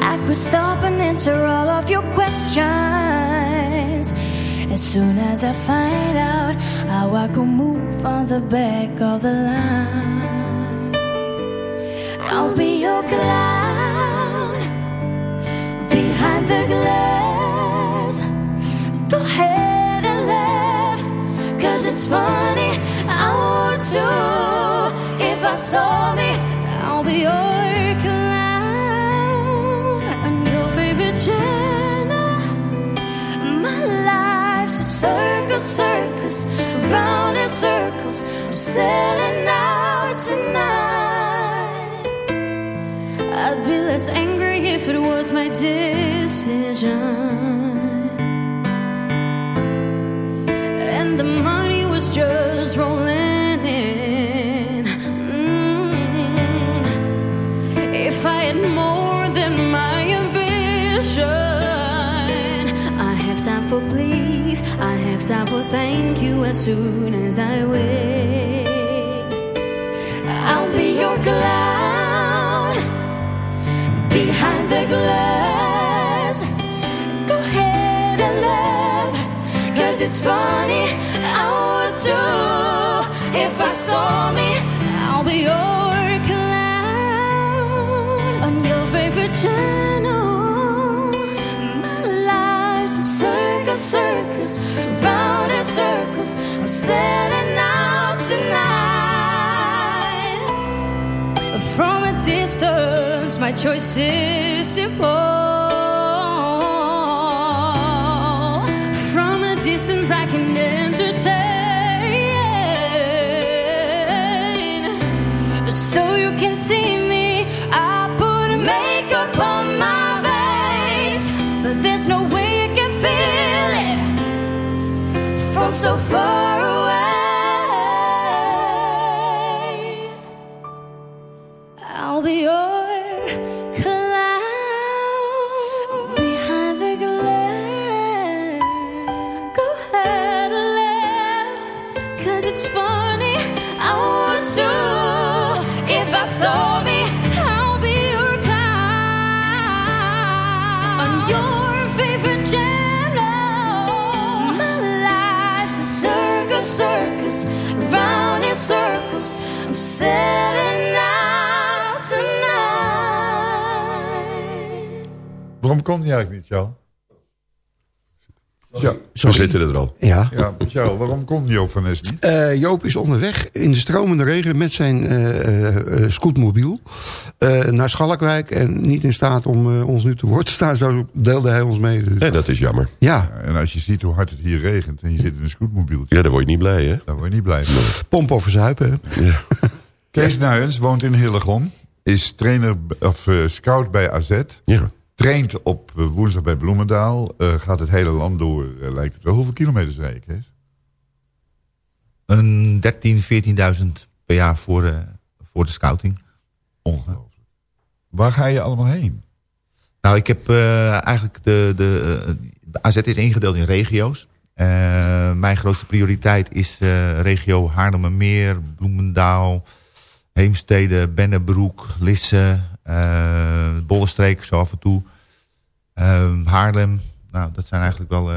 I could stop and answer all of your questions. As soon as I find out how I can move on the back of the line, I'll be your clown behind the glass. Go ahead and laugh, cause it's funny. I would too if I saw me I'll be your clown on your favorite channel. My life's a circus, circus, round in circles. I'm selling out tonight. I'd be less angry if it was my decision. And the money was just rolling in. Mm. If I had more than my ambition, I have time for please, I have time for thank you as soon as I wait. I'll be your clown glass. Go ahead and laugh, cause it's funny. I would too if I saw me. I'll be your clown on your favorite channel. My life's a circus, circus, round in circles. I'm setting out tonight. From a distance, my choice is simple. From a distance, I can entertain. So you can see me. I put a makeup on my face, but there's no way you can feel it from so far kon die eigenlijk niet, Jo? Ja, We zitten er al. Ja. ja waarom kon Joop van Nes niet? Eh, Joop is onderweg in de stromende regen met zijn eh, eh, scootmobiel eh, naar Schalkwijk. En niet in staat om eh, ons nu te woord te staan. Zo deelde hij ons mee. Dus. Nee, dat is jammer. Ja, En als je ziet hoe hard het hier regent en je zit in een scootmobieltje, Ja, daar word je niet blij, hè? dan word je niet blij. pomp of verzuipen. hè. Ja. Kees Nuyens woont in Hillegom, is trainer of eh, scout bij AZ. ja. Traint op eh, woensdag bij Bloemendaal. eh, gaat het hele land door, eh, lijkt het wel. Hoeveel kilometers rij je, Kees? Een 13, 14.000 per jaar voor, voor de scouting. Ongelooflijk. Waar ga je allemaal heen? Nou, ik heb eigenlijk de, de, de AZ is ingedeeld in regio's. Mijn grootste prioriteit is eh, regio Haarlemmermeer, Bloemendaal, Heemstede, Bennebroek, Lisse, eh Bollenstreek zo af en toe. Eh, Haarlem, nou dat zijn eigenlijk wel eh,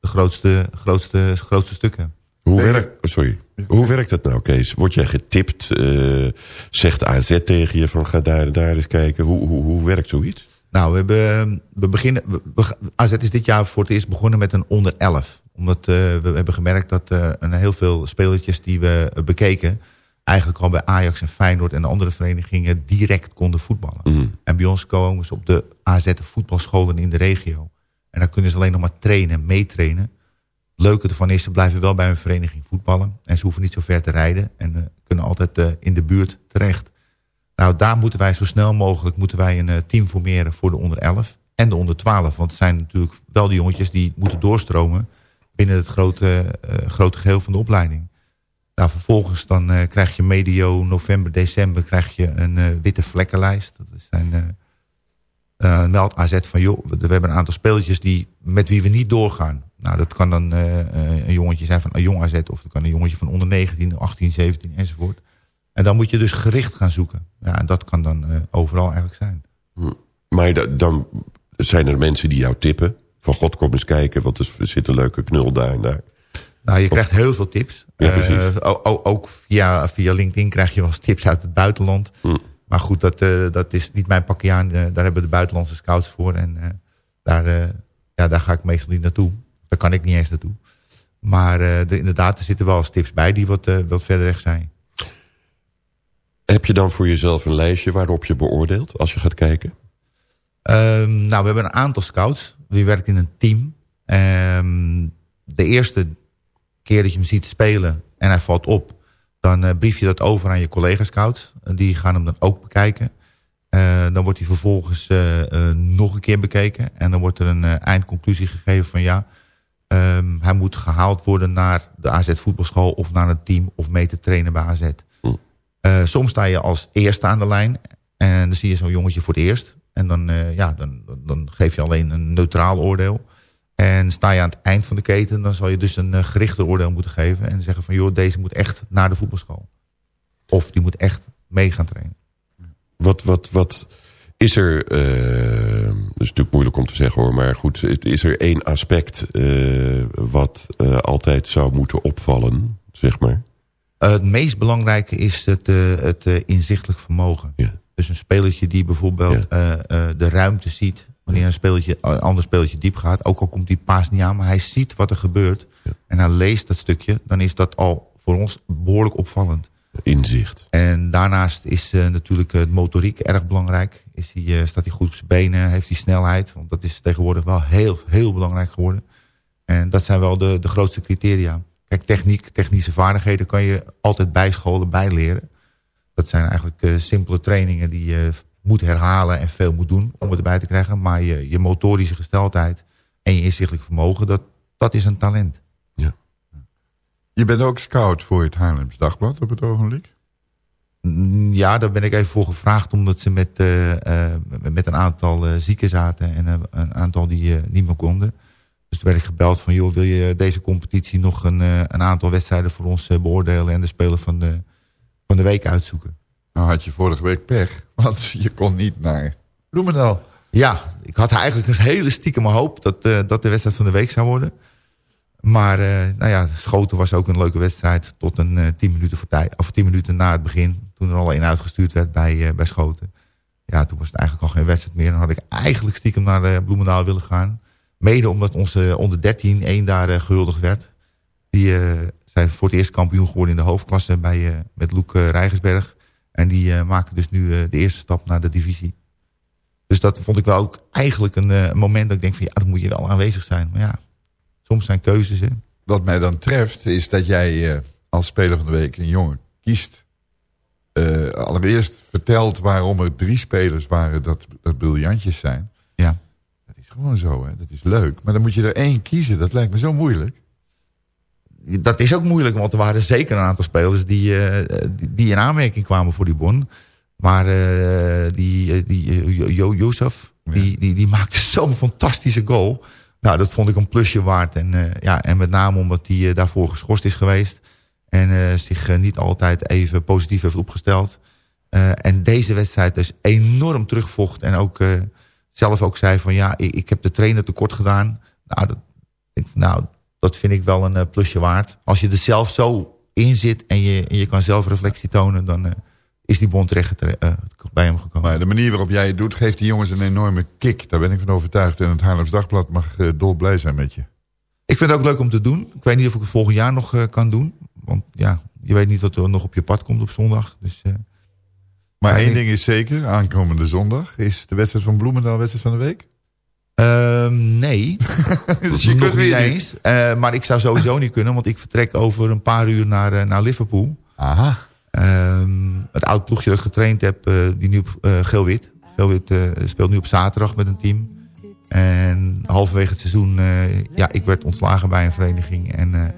de grootste, grootste, grootste stukken. Hoe, werkt, oh, sorry. Hoe werkt dat nou, Kees? Word jij getipt? eh, zegt AZ tegen je van ga daar daar eens kijken? Hoe, hoe, hoe werkt zoiets? Nou, we, hebben, we beginnen, we- we- AZ is dit jaar voor het eerst begonnen met een onder 11. Omdat eh, we hebben gemerkt dat eh, een heel veel spelertjes die we bekeken... eigenlijk al bij Ajax en Feyenoord en andere verenigingen direct konden voetballen. Mhm. En bij ons komen ze op de AZ voetbalscholen in de regio. En dan kunnen ze alleen nog maar trainen, meetrainen. Het leuke ervan is, ze blijven wel bij hun vereniging voetballen. En ze hoeven niet zo ver te rijden en eh, kunnen altijd eh, in de buurt terecht. Nou, daar moeten wij zo snel mogelijk moeten wij een eh, team formeren voor de onder 11 en de onder 12. Want het zijn natuurlijk wel de jongetjes die moeten doorstromen binnen het grote, grote geheel van de opleiding. Nou, vervolgens dan eh, krijg je medio november, december krijg je een eh, witte vlekkenlijst. Dat zijn eh eh, meld AZ van, joh, we, hebben een aantal spelertjes die, met wie we niet doorgaan. Nou, dat kan dan een jongetje zijn van een jong AZ... of dat kan een jongetje van onder 19, 18, 17 enzovoort. En dan moet je dus gericht gaan zoeken. Ja, en dat kan dan overal eigenlijk zijn. Maar da- dan zijn er mensen die jou tippen. Van god, kom eens kijken, want er zit een leuke knul daar en daar. Nou, je krijgt heel veel tips. Ja, Eh, ook via, via LinkedIn krijg je wel eens tips uit het buitenland. Hm. Maar goed, dat, eh, dat is niet mijn pakje aan. Eh, daar hebben de buitenlandse scouts voor. En daar, ja, daar ga ik meestal niet naartoe. Daar kan ik niet eens naartoe. Maar de, inderdaad, er zitten wel eens tips bij die wat, wat verder weg zijn. Heb je dan voor jezelf een lijstje waarop je beoordeelt als je gaat kijken? Ehm, nou, we hebben een aantal scouts. Die werken in een team. Ehm, de eerste keer dat je hem ziet spelen en hij valt op... dan eh, brief je dat over aan je collega-scouts. die gaan hem dan ook bekijken. Eh, dan wordt hij vervolgens eh, eh, nog een keer bekeken. En dan wordt er een eh, eindconclusie gegeven van ja... ehm, hij moet gehaald worden naar de AZ voetbalschool... of naar een team of mee te trainen bij AZ. Eh, soms sta je als eerste aan de lijn. En dan zie je zo'n jongetje voor het eerst. En dan, eh, ja, dan, dan geef je alleen een neutraal oordeel. En sta je aan het eind van de keten... dan zal je dus een eh, gerichter oordeel moeten geven. En zeggen van, joh, deze moet echt naar de voetbalschool. Of die moet echt mee gaan trainen. Wat, wat, wat is er... eh, dat is natuurlijk moeilijk om te zeggen hoor... maar goed, is er één aspect eh, wat altijd zou moeten opvallen, zeg maar? Het meest belangrijke is het, het inzichtelijk vermogen. Dus een spelertje die bijvoorbeeld de ruimte ziet... wanneer een, spelertje, een ander spelertje diep gaat... ook al komt die paas niet aan, maar hij ziet wat er gebeurt... en hij leest dat stukje... dan is dat al voor ons behoorlijk opvallend. Inzicht. En daarnaast is eh, natuurlijk het motoriek erg belangrijk. Is hij, eh, staat hij goed op zijn benen? Heeft hij snelheid? Want dat is tegenwoordig wel heel, heel belangrijk geworden. En dat zijn wel de, de grootste criteria. Kijk, techniek, technische vaardigheden kan je altijd bijscholen, bijleren. Dat zijn eigenlijk eh, simpele trainingen die je moet herhalen en veel moet doen om het erbij te krijgen. Maar je, je motorische gesteldheid en je inzichtelijk vermogen, dat, dat is een talent. Je bent ook scout voor het Haarlems Dagblad op het ogenblik. Mm, Ja, daar ben ik even voor gevraagd omdat ze met, eh, eh, met een aantal eh, zieken zaten en een aantal die niet meer konden. Dus toen werd ik gebeld van, joh, wil je deze competitie nog een, een aantal wedstrijden voor ons beoordelen en de speler van de, van de week uitzoeken? Nou had je vorige week pech, want je kon niet naar Bloemendaal. Ja, ik had eigenlijk een hele stiekeme hoop dat, eh, dat de wedstrijd van de week zou worden. Maar eh, nou ja, Schoten was ook een leuke wedstrijd tot een eh, tien minuten voor tijd, of tien minuten na het begin. Toen er al één uitgestuurd werd bij, bij Schoten. Ja, toen was het eigenlijk al geen wedstrijd meer. Dan had ik eigenlijk stiekem naar Bloemendaal willen gaan. Mede omdat onze onder 13 één daar eh, gehuldigd werd. Die zijn voor het eerst kampioen geworden in de hoofdklasse bij, met Loek Rijgersberg. En die eh, maken dus nu eh, de eerste stap naar de divisie. Dus dat vond ik wel ook eigenlijk een eh, moment dat ik denk van ja, dan moet je wel aanwezig zijn. Maar ja, soms zijn keuzes. Hè. Wat mij dan treft is dat jij als speler van de week een jongen kiest. Allereerst vertelt waarom er drie spelers waren dat, dat briljantjes zijn. Ja. Dat is gewoon zo, hè? dat is leuk. Maar dan moet je er één kiezen, dat lijkt me zo moeilijk. Dat is ook moeilijk, want er waren zeker een aantal spelers die, eh, die, in aanmerking kwamen voor die bon. Maar eh, die, eh, die Jo Jozef, die, die, die maakte zo'n fantastische goal. Nou, dat vond ik een plusje waard. En, ja, en met name omdat hij daarvoor geschorst is geweest. En zich niet altijd even positief heeft opgesteld. En deze wedstrijd dus enorm terugvocht. En ook zelf ook zei van ja, ik, ik heb de trainer tekort gedaan. Nou, dat, ik, nou, dat vind ik wel een eh, plusje waard. Als je er zelf zo in zit en je, en je kan zelf reflectie tonen... dan eh, is die bond terecht eh, bij hem gekomen. Maar de manier waarop jij het doet, geeft die jongens een enorme kick. Daar ben ik van overtuigd. En het Haarlems Dagblad mag dolblij zijn met je. Ik vind het ook leuk om te doen. Ik weet niet of ik het volgend jaar nog kan doen. Want ja, je weet niet wat er nog op je pad komt op zondag. Dus, Maar één ding is zeker, aankomende zondag is de wedstrijd van Bloemendaal wedstrijd van de week. Ehm, nee, Dus je kunt niet weer niet. eens. Eh, maar ik zou sowieso niet kunnen, want ik vertrek over een paar uur naar, eh, naar Liverpool. Aha. Ehm, het oud ploegje dat ik getraind heb, eh, die nu op uh, Geel-Wit. Geel-Wit speelt nu op zaterdag met een team. En halverwege het seizoen, ja, ik werd ontslagen bij een vereniging. En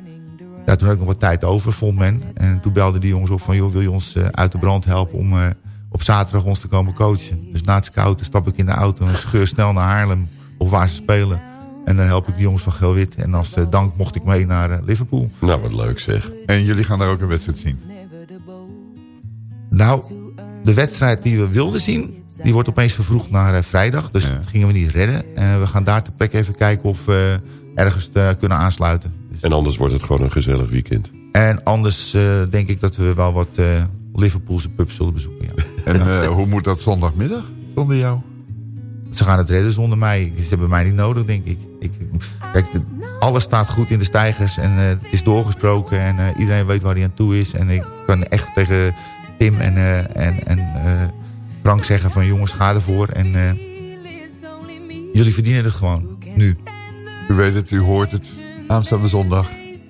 ja, toen had ik nog wat tijd over, vond men. En toen belden die jongens op van, joh, wil je ons uit de brand helpen om op zaterdag ons te komen coachen? Dus na het scouten stap ik in de auto en scheur snel naar Haarlem of waar ze spelen. En dan help ik die jongens van Geel-Wit. En als eh, dank mocht ik mee naar eh, Liverpool. Nou, wat leuk zeg. En jullie gaan daar ook een wedstrijd zien. Nou, de wedstrijd die we wilden zien, die wordt opeens vervroegd naar eh, vrijdag. Dus dat gingen we niet redden. En we gaan daar ter plekke even kijken of we ergens te kunnen aansluiten. En anders wordt het gewoon een gezellig weekend. En anders eh, denk ik dat we wel wat eh, Liverpoolse pubs zullen bezoeken. Ja. En eh, hoe moet dat zondagmiddag zonder jou? Ze gaan het redden zonder mij. Ze hebben mij niet nodig, denk ik. ik kijk, alles staat goed in de stijgers en eh, het is doorgesproken. En eh, iedereen weet waar hij aan toe is. En ik kan echt tegen Tim en, eh, en, en Frank zeggen van jongens ga ervoor. En jullie verdienen het gewoon, nu. U weet het, u hoort het. Aanstaande zondag.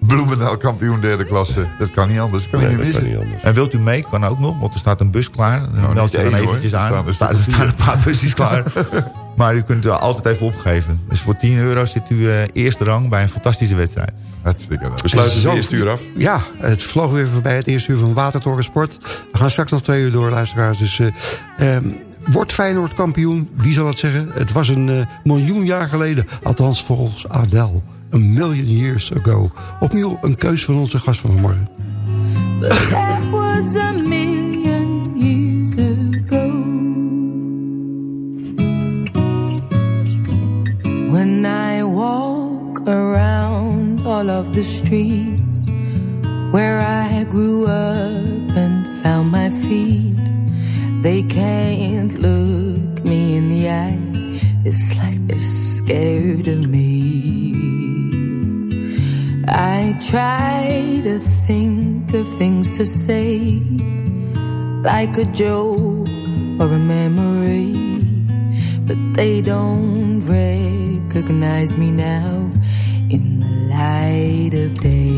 Bloemendaal kampioen derde klasse. Dat kan niet anders. Dat kan Nee, niet dat missen. kan niet anders. En wilt u mee? Kan ook nog, want er staat een bus klaar. Dan Nou, meld je dan hoor. eventjes aan. er staan, er een paar busjes klaar. maar u kunt er altijd even opgeven. Dus voor 10 euro zit u eh, eerste rang bij een fantastische wedstrijd. Hartstikke leuk. We sluiten Zo. het eerste uur af. Ja, het vloog weer voorbij het eerste uur van Watertoren Sport. We gaan straks nog twee uur door, luisteraars. Dus eh, ehm, wordt Feyenoord kampioen? Wie zal het zeggen? Het was een eh, miljoen jaar geleden. Althans volgens Adele. A million years ago. Opnieuw een keus van onze gast van vanmorgen. But that was a million years ago. When I walk around all of the streets where I grew up and found my feet, they can't look me in the eye. It's like they're scared of me. I try to think of things to say, like a joke or a memory, but they don't recognize me now in the light of day.